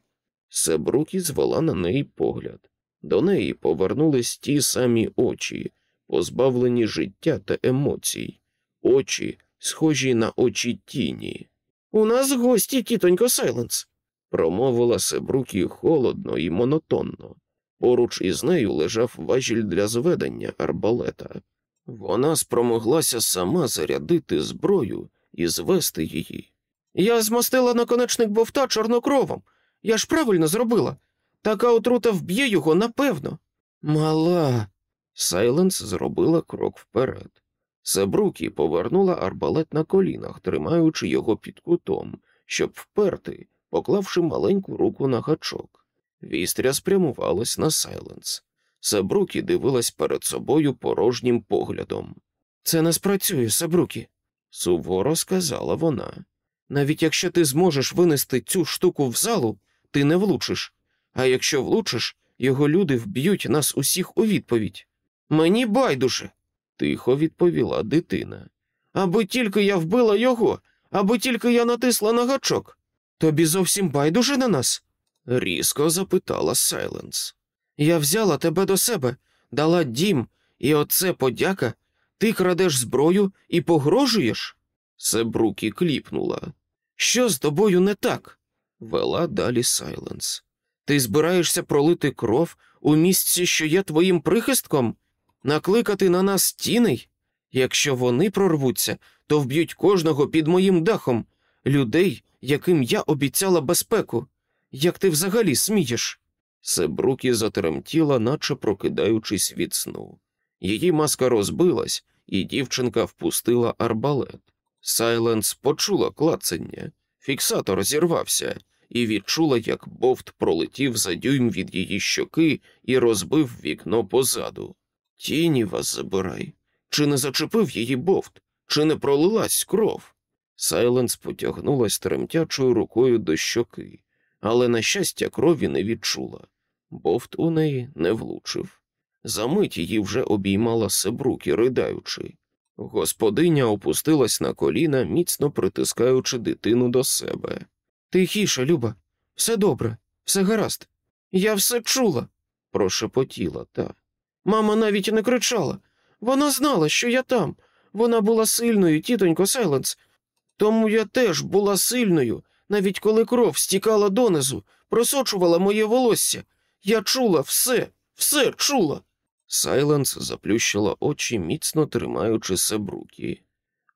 Себрукі звела на неї погляд. До неї повернулись ті самі очі, позбавлені життя та емоцій, очі, схожі на очі тіні. У нас гості, тітонько Сайленс. Промовила Себрукі холодно і монотонно. Поруч із нею лежав важіль для зведення арбалета. Вона спромоглася сама зарядити зброю і звести її. Я змостила наконечник бовта чорнокровом. Я ж правильно зробила. Така отрута вб'є його, напевно. Мала. Сайленс зробила крок вперед. Себрукі повернула арбалет на колінах, тримаючи його під кутом, щоб вперти, поклавши маленьку руку на гачок. Вістря спрямувалась на Сайленс. Сабрукі дивилась перед собою порожнім поглядом. Це не спрацює, Сабрукі, суворо сказала вона. Навіть якщо ти зможеш винести цю штуку в залу, ти не влучиш, а якщо влучиш, його люди вб'ють нас усіх у відповідь. Мені байдуже, тихо відповіла дитина. Аби тільки я вбила його, аби тільки я натисла на гачок. Тобі зовсім байдуже на нас? різко запитала Сайленс. Я взяла тебе до себе, дала дім, і оце подяка. Ти крадеш зброю і погрожуєш? Себрукі кліпнула. Що з тобою не так? Вела далі Сайленс. Ти збираєшся пролити кров у місці, що є твоїм прихистком, накликати на нас тіней? Якщо вони прорвуться, то вб'ють кожного під моїм дахом, людей, яким я обіцяла безпеку. Як ти взагалі смієш? Себрукі затремтіла, наче прокидаючись від сну. Її маска розбилась, і дівчинка впустила арбалет. Сайленс почула клацання, фіксатор зірвався і відчула, як бовт пролетів за дюйм від її щоки і розбив вікно позаду. Тіні вас забирай. Чи не зачепив її бовт, чи не пролилась кров? Сайленс потягнулась тремтячою рукою до щоки, але, на щастя, крові не відчула. Бовт у неї не влучив. Замить її вже обіймала Себрукі, ридаючи. Господиня опустилась на коліна, міцно притискаючи дитину до себе. Тихіше, Люба, все добре, все гаразд. Я все чула, прошепотіла та. Мама навіть не кричала. Вона знала, що я там. Вона була сильною, тітонько Сайленс. Тому я теж була сильною, навіть коли кров стікала донизу, просочувала моє волосся. Я чула все, Все чула. Сайленс заплющила очі, міцно тримаючи Себрукі.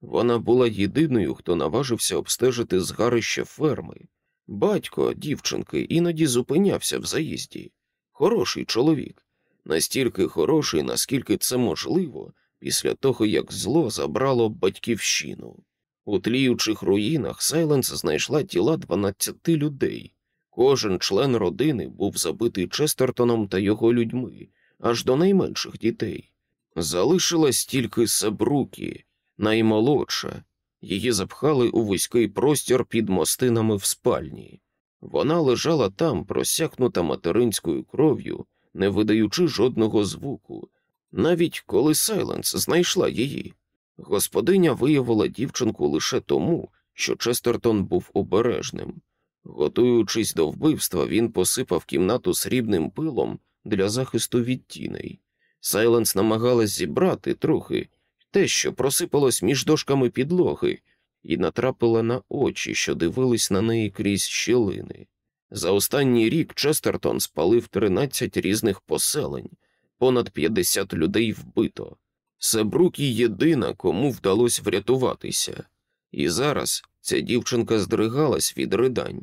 Вона була єдиною, хто наважився обстежити згарище ферми. Батько дівчинки іноді зупинявся в заїзді. Хороший чоловік, настільки хороший, наскільки це можливо, після того як зло забрало батьківщину. У тліючих руїнах Сайленс знайшла тіла 12 людей. Кожен член родини був забитий Честертоном та його людьми, аж до найменших дітей. Залишилась тільки Сабрукі, наймолодша. Її запхали у вузький простір під мостинами в спальні. Вона лежала там, просякнута материнською кров'ю, не видаючи жодного звуку, навіть коли Сайленс знайшла її. Господиня виявила дівчинку лише тому, що Честертон був обережним. Готуючись до вбивства, він посипав кімнату срібним пилом для захисту від тіней. Сайленс намагалась зібрати трохи те, що просипалось між дошками підлоги, і натрапила на очі, що дивились на неї крізь щілини. За останній рік Честертон спалив 13 різних поселень, понад 50 людей вбито. Себрукі єдина, кому вдалося врятуватися, і зараз ця дівчинка здригалась від ридань.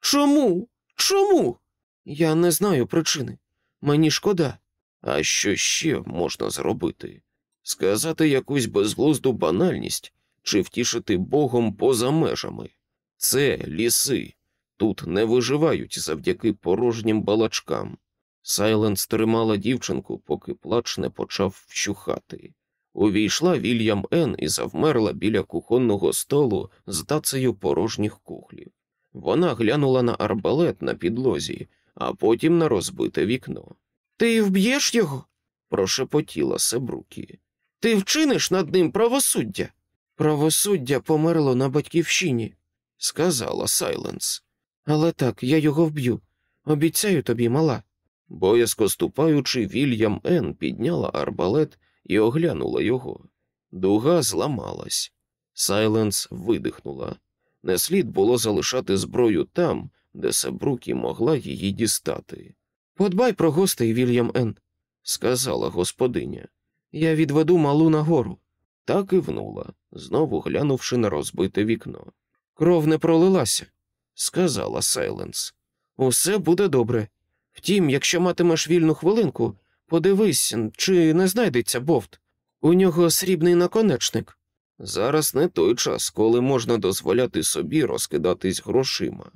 Чому? Чому? Я не знаю причини. Мені шкода. А що ще можна зробити? Сказати якусь безглузду банальність чи втішити Богом поза межами? Це ліси. Тут не виживають завдяки порожнім балачкам. Сайленс тримала дівчинку, поки плач не почав вщухати. Увійшла Вільям Ен і завмерла біля кухонного столу з тацею порожніх кухлів. Вона глянула на арбалет на підлозі, а потім на розбите вікно. Ти вб'єш його? прошепотіла Себрукі. Ти вчиниш над ним правосуддя. Правосуддя померло на батьківщині, сказала Сайленс. Але так, я його вб'ю. Обіцяю тобі, мала. Боязко ступаючи, Вільям Ен підняла арбалет і оглянула його. Дуга зламалась. Сайленс видихнула. Не слід було залишати зброю там, де Сабрукі могла її дістати. Подбай про гостей, Вільям Ен, сказала господиня. Я відведу малу нагору. Та кивнула, знову глянувши на розбите вікно. Кров не пролилася, сказала Сайленс. Усе буде добре. Втім, якщо матимеш вільну хвилинку, подивись, чи не знайдеться бовт. У нього срібний наконечник. Зараз не той час, коли можна дозволяти собі розкидатись грошима.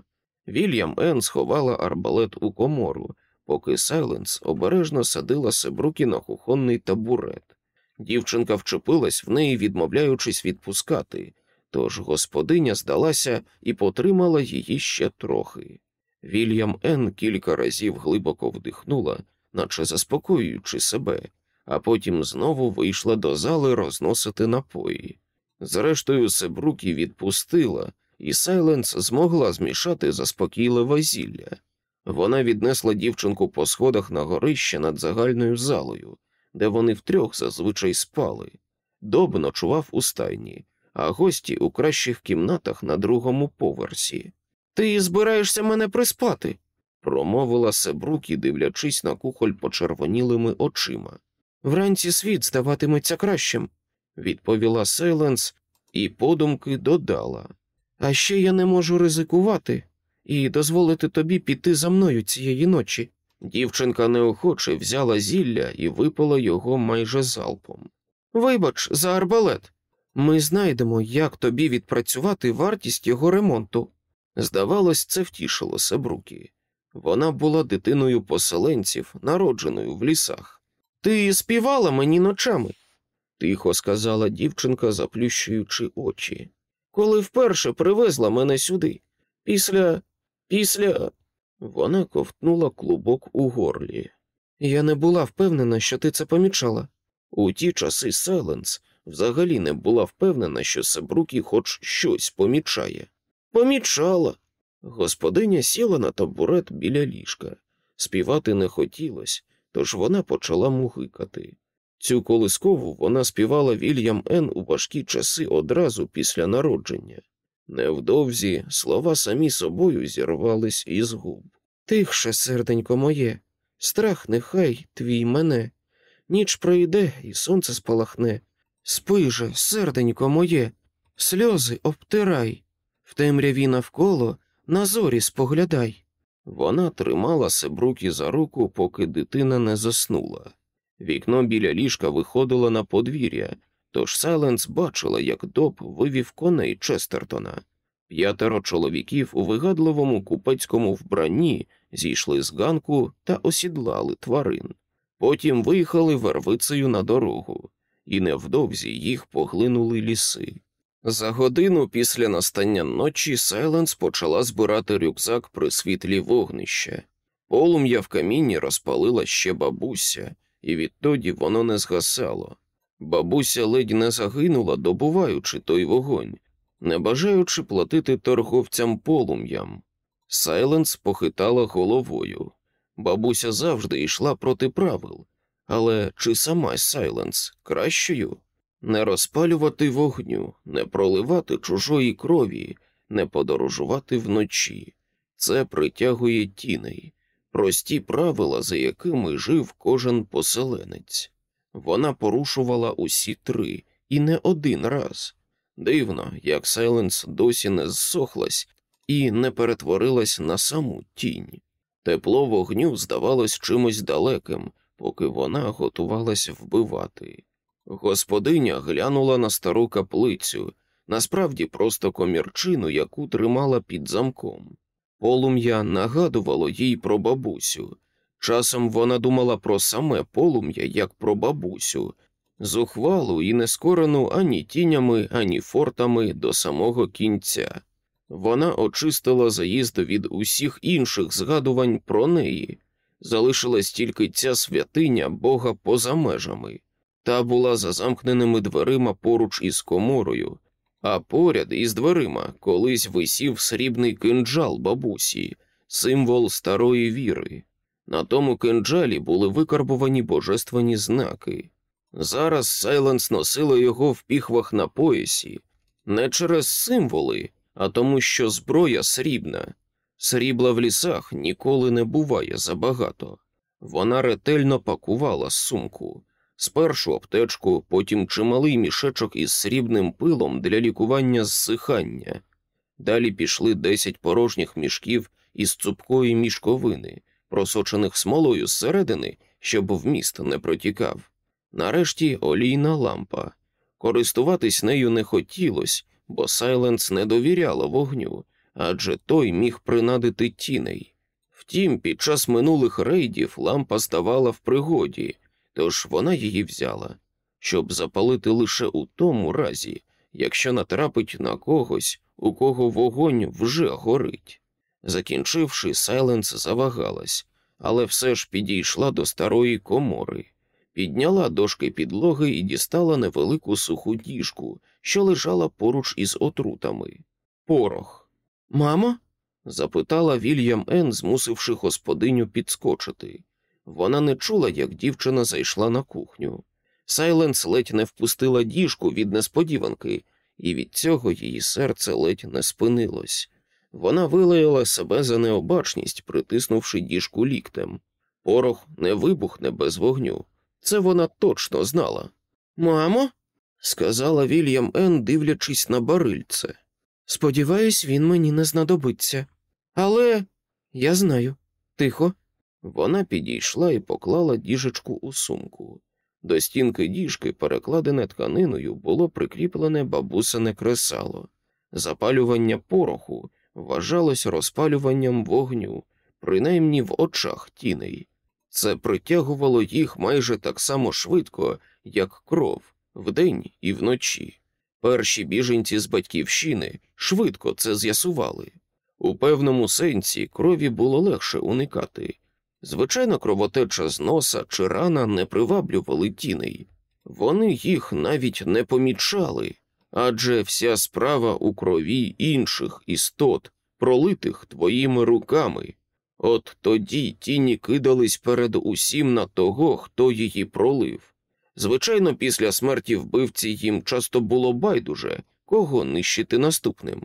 Вільям Ен сховала арбалет у комору, поки Сайленс обережно садила Себрукі на кухонний табурет. Дівчинка вчепилась в неї, відмовляючись відпускати, тож господиня здалася і потримала її ще трохи. Вільям Ен кілька разів глибоко вдихнула, наче заспокоюючи себе, а потім знову вийшла до зали розносити напої. Зрештою, Себрукі відпустила, і Сайленс змогла змішати заспокійливе зілля. Вона віднесла дівчинку по сходах на горище над загальною залою, де вони втрьох зазвичай спали. Доб ночував у стайні, а гості у кращих кімнатах на другому поверсі. Ти збираєшся мене приспати, промовила Себрукі, дивлячись на кухоль почервонілими очима. Вранці світ здаватиметься кращим, відповіла Сейленс і подумки додала. А ще я не можу ризикувати і дозволити тобі піти за мною цієї ночі. Дівчинка неохоче взяла зілля і випила його майже залпом. Вибач, за арбалет. Ми знайдемо, як тобі відпрацювати вартість його ремонту. Здавалось, це втішило Себрукі. Вона була дитиною поселенців, народженою в лісах. Ти співала мені ночами, тихо сказала дівчинка, заплющуючи очі. Коли вперше привезла мене сюди. Після. після. Вона ковтнула клубок у горлі. Я не була впевнена, що ти це помічала. У ті часи Селенс взагалі не була впевнена, що Себрукі хоч щось помічає. Помічала. Господиня сіла на табурет біля ліжка. Співати не хотілося, тож вона почала мугикати. Цю колискову вона співала Вільям Ен у важкі часи одразу після народження. Невдовзі слова самі собою зірвались із губ. Тихше, серденько моє, страх нехай твій мене. Ніч пройде, і сонце спалахне. Спи же, серденько моє, сльози обтирай, в темряві навколо на зорі споглядай. Вона тримала Себрукі за руку, поки дитина не заснула. Вікно біля ліжка виходило на подвір'я, тож Сайленс бачила, як Доб вивів коней Честертона. П'ятеро чоловіків у вигадливому купецькому вбранні зійшли з ганку та осідлали тварин. Потім виїхали вервицею на дорогу, і невдовзі їх поглинули ліси. За годину після настання ночі Сайленс почала збирати рюкзак при світлі вогнища. Полум'я в камінні розпалила ще бабуся, і відтоді воно не згасало. Бабуся ледь не загинула, добуваючи той вогонь, не бажаючи платити торговцям полум'ям. Сайленс похитала головою. Бабуся завжди йшла проти правил, але чи сама Сайленс кращою? Не розпалювати вогню, не проливати чужої крові, не подорожувати вночі. Це притягує тіней, прості правила, за якими жив кожен поселенець. Вона порушувала усі три і не один раз. Дивно, як Сайленс досі не зсохлась і не перетворилась на саму тінь. Тепло вогню здавалось чимось далеким, поки вона готувалась вбивати. Господиня глянула на стару каплицю, насправді просто комірчину, яку тримала під замком. Полум'я нагадувало їй про бабусю. Часом вона думала про саме полум'я, як про бабусю, зухвалу і не скорену ані тінями, ані фортами до самого кінця. Вона очистила заїзд від усіх інших згадувань про неї, залишилась тільки ця святиня Бога поза межами, та була за замкненими дверима поруч із коморою, а поряд із дверима колись висів срібний кинджал бабусі, символ старої віри. На тому кинджалі були викарбувані божественні знаки. Зараз Сайленс носила його в піхвах на поясі, не через символи, а тому, що зброя срібна. Срібла в лісах ніколи не буває забагато. Вона ретельно пакувала сумку, спершу аптечку, потім чималий мішечок із срібним пилом для лікування зсихання. Далі пішли десять порожніх мішків із цупкої мішковини, просочених смолою зсередини, щоб вміст не протікав. Нарешті олійна лампа. Користуватись нею не хотілось, бо Сайленс не довіряла вогню, адже той міг принадити тіней. Втім, під час минулих рейдів лампа ставала в пригоді, тож вона її взяла, щоб запалити лише у тому разі, якщо натрапить на когось, у кого вогонь вже горить. Закінчивши, Сайленс завагалась, але все ж підійшла до старої комори, підняла дошки підлоги і дістала невелику суху діжку, що лежала поруч із отрутами. Порох. Мамо? запитала Вільям Ен, змусивши господиню підскочити. Вона не чула, як дівчина зайшла на кухню. Сайленс ледь не впустила діжку від несподіванки, і від цього її серце ледь не спинилось. Вона вилаяла себе за необачність, притиснувши діжку ліктем. Порох не вибухне без вогню. Це вона точно знала. Мамо? сказала Вільям Ен, дивлячись на барильце. Сподіваюсь, він мені не знадобиться. Але я знаю. Тихо. Вона підійшла і поклала діжечку у сумку. До стінки діжки, перекладене тканиною, було прикріплене бабусине кресало. Запалювання пороху вважалось розпалюванням вогню, принаймні в очах тіней. Це притягувало їх майже так само швидко, як кров, вдень і вночі. Перші біженці з батьківщини швидко це з'ясували. У певному сенсі крові було легше уникати. Звичайно, кровотеча з носа чи рана не приваблювали тіней, вони їх навіть не помічали, адже вся справа у крові інших істот, пролитих твоїми руками. От тоді тіні кидались перед усім на того, хто її пролив. Звичайно, після смерті вбивці їм часто було байдуже, кого нищити наступним.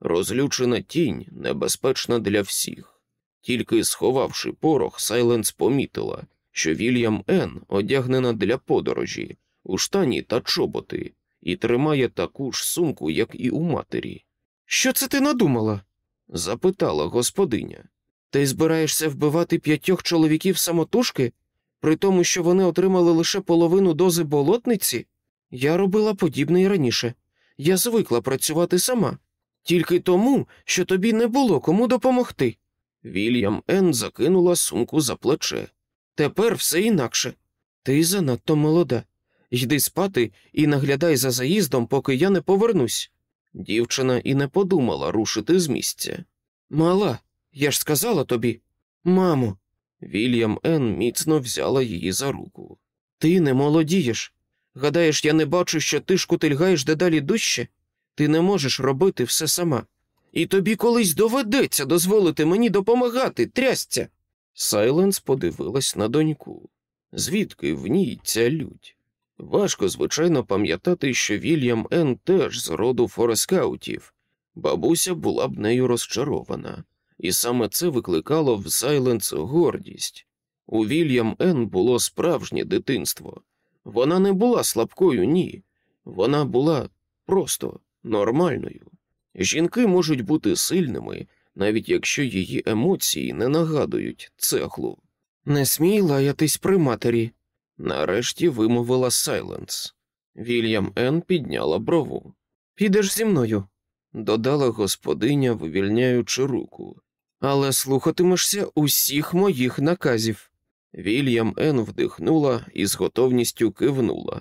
Розлючена тінь небезпечна для всіх. Тільки сховавши порох, Сайленс помітила, що Вільям Н. одягнена для подорожі, у штані та чоботи, і тримає таку ж сумку, як і у матері. Що це ти надумала? запитала господиня. Ти збираєшся вбивати п'ятьох чоловіків самотужки, при тому, що вони отримали лише половину дози болотниці? Я робила подібне і раніше. Я звикла працювати сама, тільки тому, що тобі не було кому допомогти. Вільям Н. закинула сумку за плече. Тепер все інакше. Ти занадто молода. Йди спати і наглядай за заїздом, поки я не повернусь. Дівчина і не подумала рушити з місця. Мала, я ж сказала тобі. Мамо. Вільям Н. міцно взяла її за руку. Ти не молодієш. Гадаєш, я не бачу, що ти шкутильгаєш дедалі дужче? Ти не можеш робити все сама. І тобі колись доведеться дозволити мені допомагати, трясця. Сайленс подивилась на доньку. Звідки в ній ця лють? Важко, звичайно, пам'ятати, що Вільям Н. теж з роду форескаутів. Бабуся була б нею розчарована, і саме це викликало в Сайленс гордість. У Вільям Н. було справжнє дитинство. Вона не була слабкою, ні. Вона була просто нормальною. Жінки можуть бути сильними, навіть якщо її емоції не нагадують цеглу. Не смій лаятись при матері, нарешті вимовила Сайленс. Вільям Н. підняла брову. Підеш зі мною, додала господиня, вивільняючи руку. Але слухатимешся усіх моїх наказів. Вільям Н. вдихнула і з готовністю кивнула.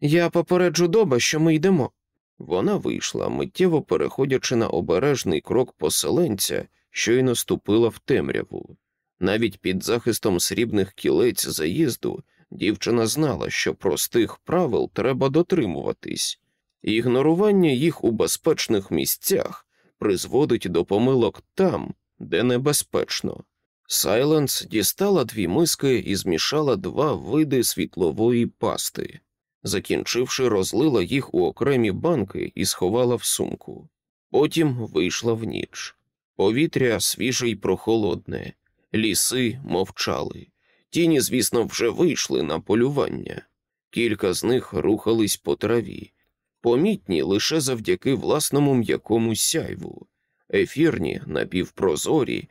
Я попереджу доба, що ми йдемо. Вона вийшла, миттєво переходячи на обережний крок поселенця, що й наступила в темряву. Навіть під захистом срібних кілець заїзду дівчина знала, що простих правил треба дотримуватись, ігнорування їх у безпечних місцях призводить до помилок там, де небезпечно. Сайленс дістала дві миски і змішала два види світлової пасти. Закінчивши, розлила їх у окремі банки і сховала в сумку. Потім вийшла в ніч. Повітря свіже й прохолодне, ліси мовчали. Тіні, звісно, вже вийшли на полювання. Кілька з них рухались по траві, помітні лише завдяки власному м'якому сяйву, ефірні, напівпрозорі,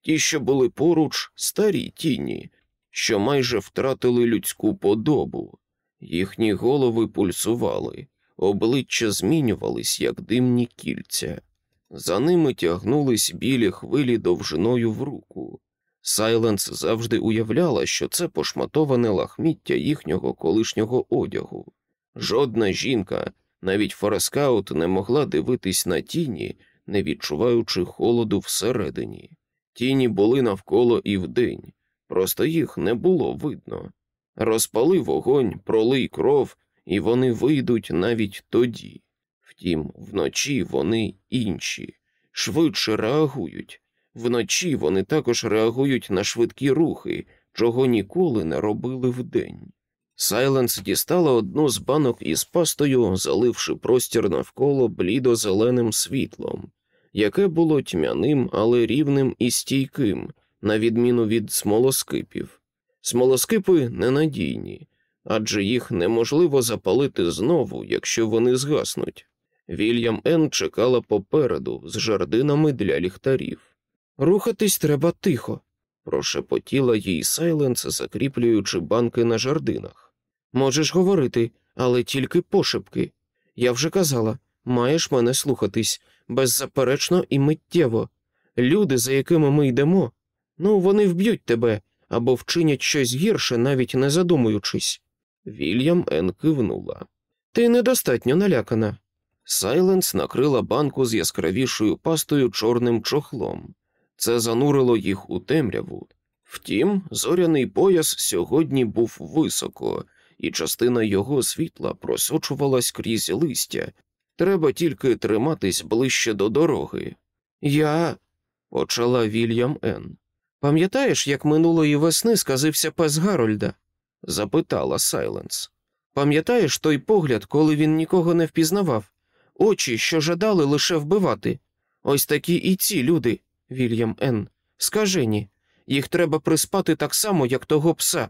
ті, що були поруч, старі тіні, що майже втратили людську подобу. Їхні голови пульсували, обличчя змінювались, як димні кільця. За ними тягнулись білі хвилі довжиною в руку. Сайленс завжди уявляла, що це пошматоване лахміття їхнього колишнього одягу. Жодна жінка, навіть Форескаут, не могла дивитись на тіні, не відчуваючи холоду всередині. Тіні були навколо і вдень, просто їх не було видно. Розпали вогонь, пролий кров, і вони вийдуть навіть тоді. Втім, вночі вони інші, швидше реагують. Вночі вони також реагують на швидкі рухи, чого ніколи не робили вдень. Сайленс дістала одну з банок із пастою, заливши простір навколо блідо-зеленим світлом, яке було тьмяним, але рівним і стійким, на відміну від смолоскипів. Смолоскипи ненадійні, адже їх неможливо запалити знову, якщо вони згаснуть. Вільям Н. чекала попереду з жардинами для ліхтарів. Рухатись треба тихо, прошепотіла їй Сайленс, закріплюючи банки на жардинах. Можеш говорити, але тільки пошепки. Я вже казала, маєш мене слухатись беззаперечно і миттєво. Люди, за якими ми йдемо, ну вони вб'ють тебе або вчинять щось гірше, навіть не задумуючись. Вільям Ен кивнула. Ти недостатньо налякана. Сайленс накрила банку з яскравішою пастою чорним чохлом. Це занурило їх у темряву. Втім, зоряний пояс сьогодні був високо, і частина його світла просочувалась крізь листя. Треба тільки триматись ближче до дороги. Я. почала Вільям Н. Пам'ятаєш, як минулої весни сказився пес Гарольда? запитала Сайленс. Пам'ятаєш той погляд, коли він нікого не впізнавав, очі, що жадали лише вбивати. Ось такі і ці люди, Вільям Н. Скажені, їх треба приспати так само, як того пса.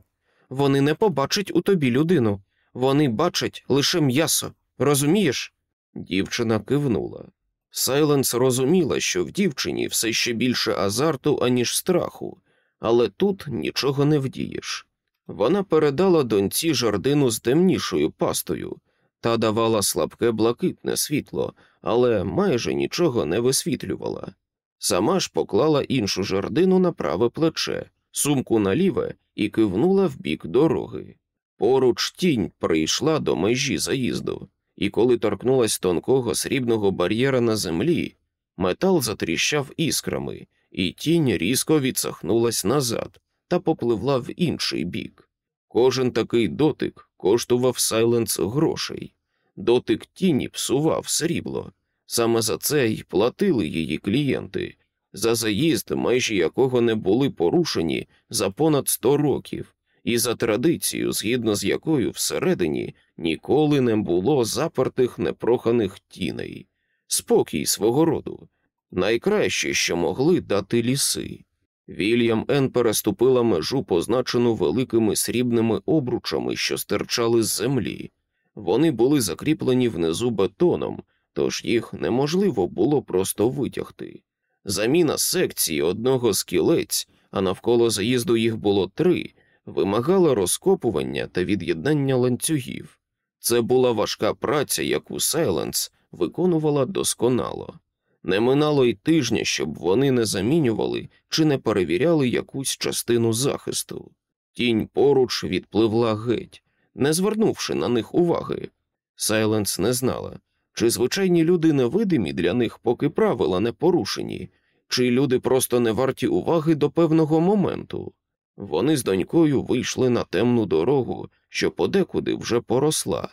Вони не побачать у тобі людину, вони бачать лише м'ясо. Розумієш? Дівчина кивнула. Сайленс розуміла, що в дівчині все ще більше азарту, аніж страху, але тут нічого не вдієш. Вона передала доньці жардину з темнішою пастою та давала слабке блакитне світло, але майже нічого не висвітлювала. Сама ж поклала іншу жардину на праве плече, сумку на ліве і кивнула в бік дороги. Поруч тінь прийшла до межі заїзду, і коли торкнулась тонкого срібного бар'єра на землі, метал затріщав іскрами, і тінь різко відсахнулась назад та попливла в інший бік. Кожен такий дотик коштував Сайленс грошей. Дотик тіні псував срібло. Саме за це й платили її клієнти, за заїзд, межі якого не були порушені за понад сто років, і за традицію, згідно з якою всередині ніколи не було запертих непроханих тіней, спокій свого роду, найкраще, що могли дати ліси. Вільям Ен переступила межу, позначену великими срібними обручами, що стирчали з землі. Вони були закріплені внизу бетоном, тож їх неможливо було просто витягти. Заміна секції одного з кілець, а навколо заїзду їх було три, вимагала розкопування та від'єднання ланцюгів. Це була важка праця, яку Сайленс виконувала досконало. Не минало й тижня, щоб вони не замінювали чи не перевіряли якусь частину захисту. Тінь поруч відпливла геть, не звернувши на них уваги. Сайленс не знала, чи звичайні люди невидимі для них, поки правила не порушені, чи люди просто не варті уваги до певного моменту. Вони з донькою вийшли на темну дорогу, що подекуди вже поросла.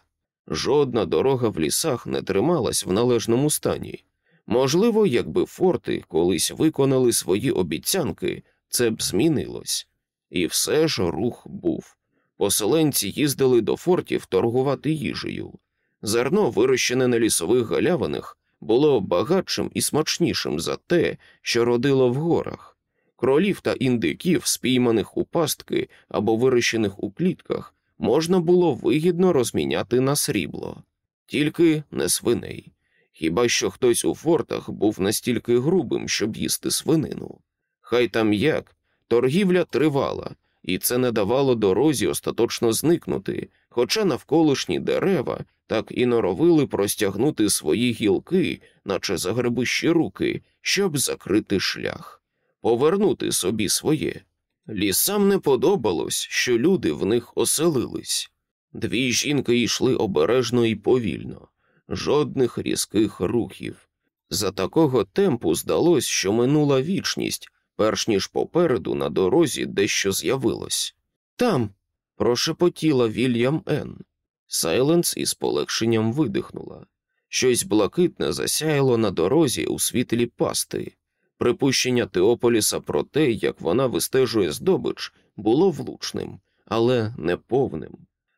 Жодна дорога в лісах не трималась в належному стані. Можливо, якби форти колись виконали свої обіцянки, це б змінилось. І все ж рух був. Поселенці їздили до фортів торгувати їжею. Зерно, вирощене на лісових галявинах, було багатшим і смачнішим за те, що родило в горах. Кролів та індиків, спійманих у пастки або вирощених у клітках, можна було вигідно розміняти на срібло, тільки не свиней. Хіба що хтось у фортах був настільки грубим, щоб їсти свинину. Хай там як, торгівля тривала, і це не давало дорозі остаточно зникнути, хоча навколишні дерева так і норовили простягнути свої гілки, наче загребищі руки, щоб закрити шлях, повернути собі своє. Лісам не подобалось, що люди в них оселились. Дві жінки йшли обережно і повільно, жодних різких рухів. За такого темпу здалось, що минула вічність, перш ніж попереду на дорозі дещо з'явилось. Там. прошепотіла Вільям Н. Сайленс із полегшенням видихнула. Щось блакитне засяяло на дорозі у світлі пасти. Припущення Теополіса про те, як вона вистежує здобич, було влучним, але не повним.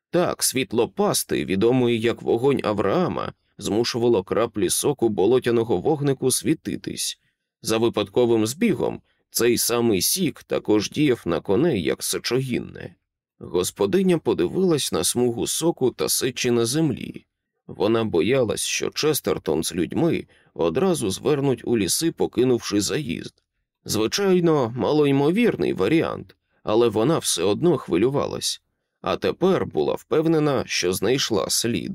Так, світло пасти, відомої як вогонь Авраама, змушувало краплі соку болотяного вогнику світитись. За випадковим збігом цей самий сік також діяв на коней як сечогінне. Господиня подивилась на смугу соку та сечі на землі. Вона боялась, що Честертон з людьми одразу звернуть у ліси, покинувши заїзд. Звичайно, малоймовірний варіант, але вона все одно хвилювалась, а тепер була впевнена, що знайшла слід.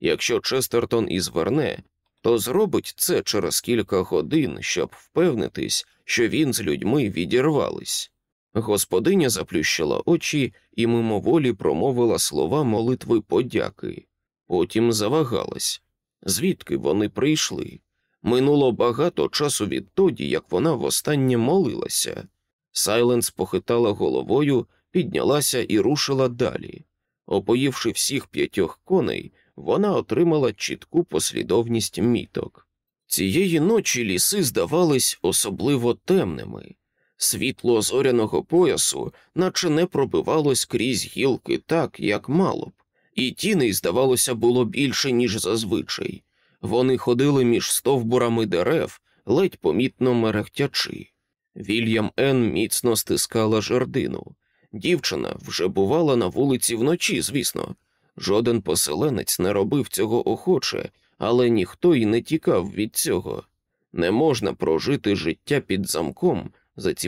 Якщо Честертон і зверне, то зробить це через кілька годин, щоб впевнитись, що він з людьми відірвались. Господиня заплющила очі і мимоволі промовила слова молитви подяки, потім завагалась. Звідки вони прийшли? Минуло багато часу відтоді, як вона востаннє молилася. Сайленс похитала головою, піднялася і рушила далі. Опоївши всіх п'ятьох коней, вона отримала чітку послідовність міток. Цієї ночі ліси здавались особливо темними. Світло зоряного поясу, наче не пробивалось крізь гілки так, як мало б, і тіней, здавалося, було більше, ніж зазвичай. Вони ходили між стовбурами дерев, ледь помітно мерехтячи. Вільям Ен міцно стискала жердину. Дівчина вже бувала на вулиці вночі, звісно. Жоден поселенець не робив цього охоче, але ніхто й не тікав від цього. Не можна прожити життя під замком, заціпивши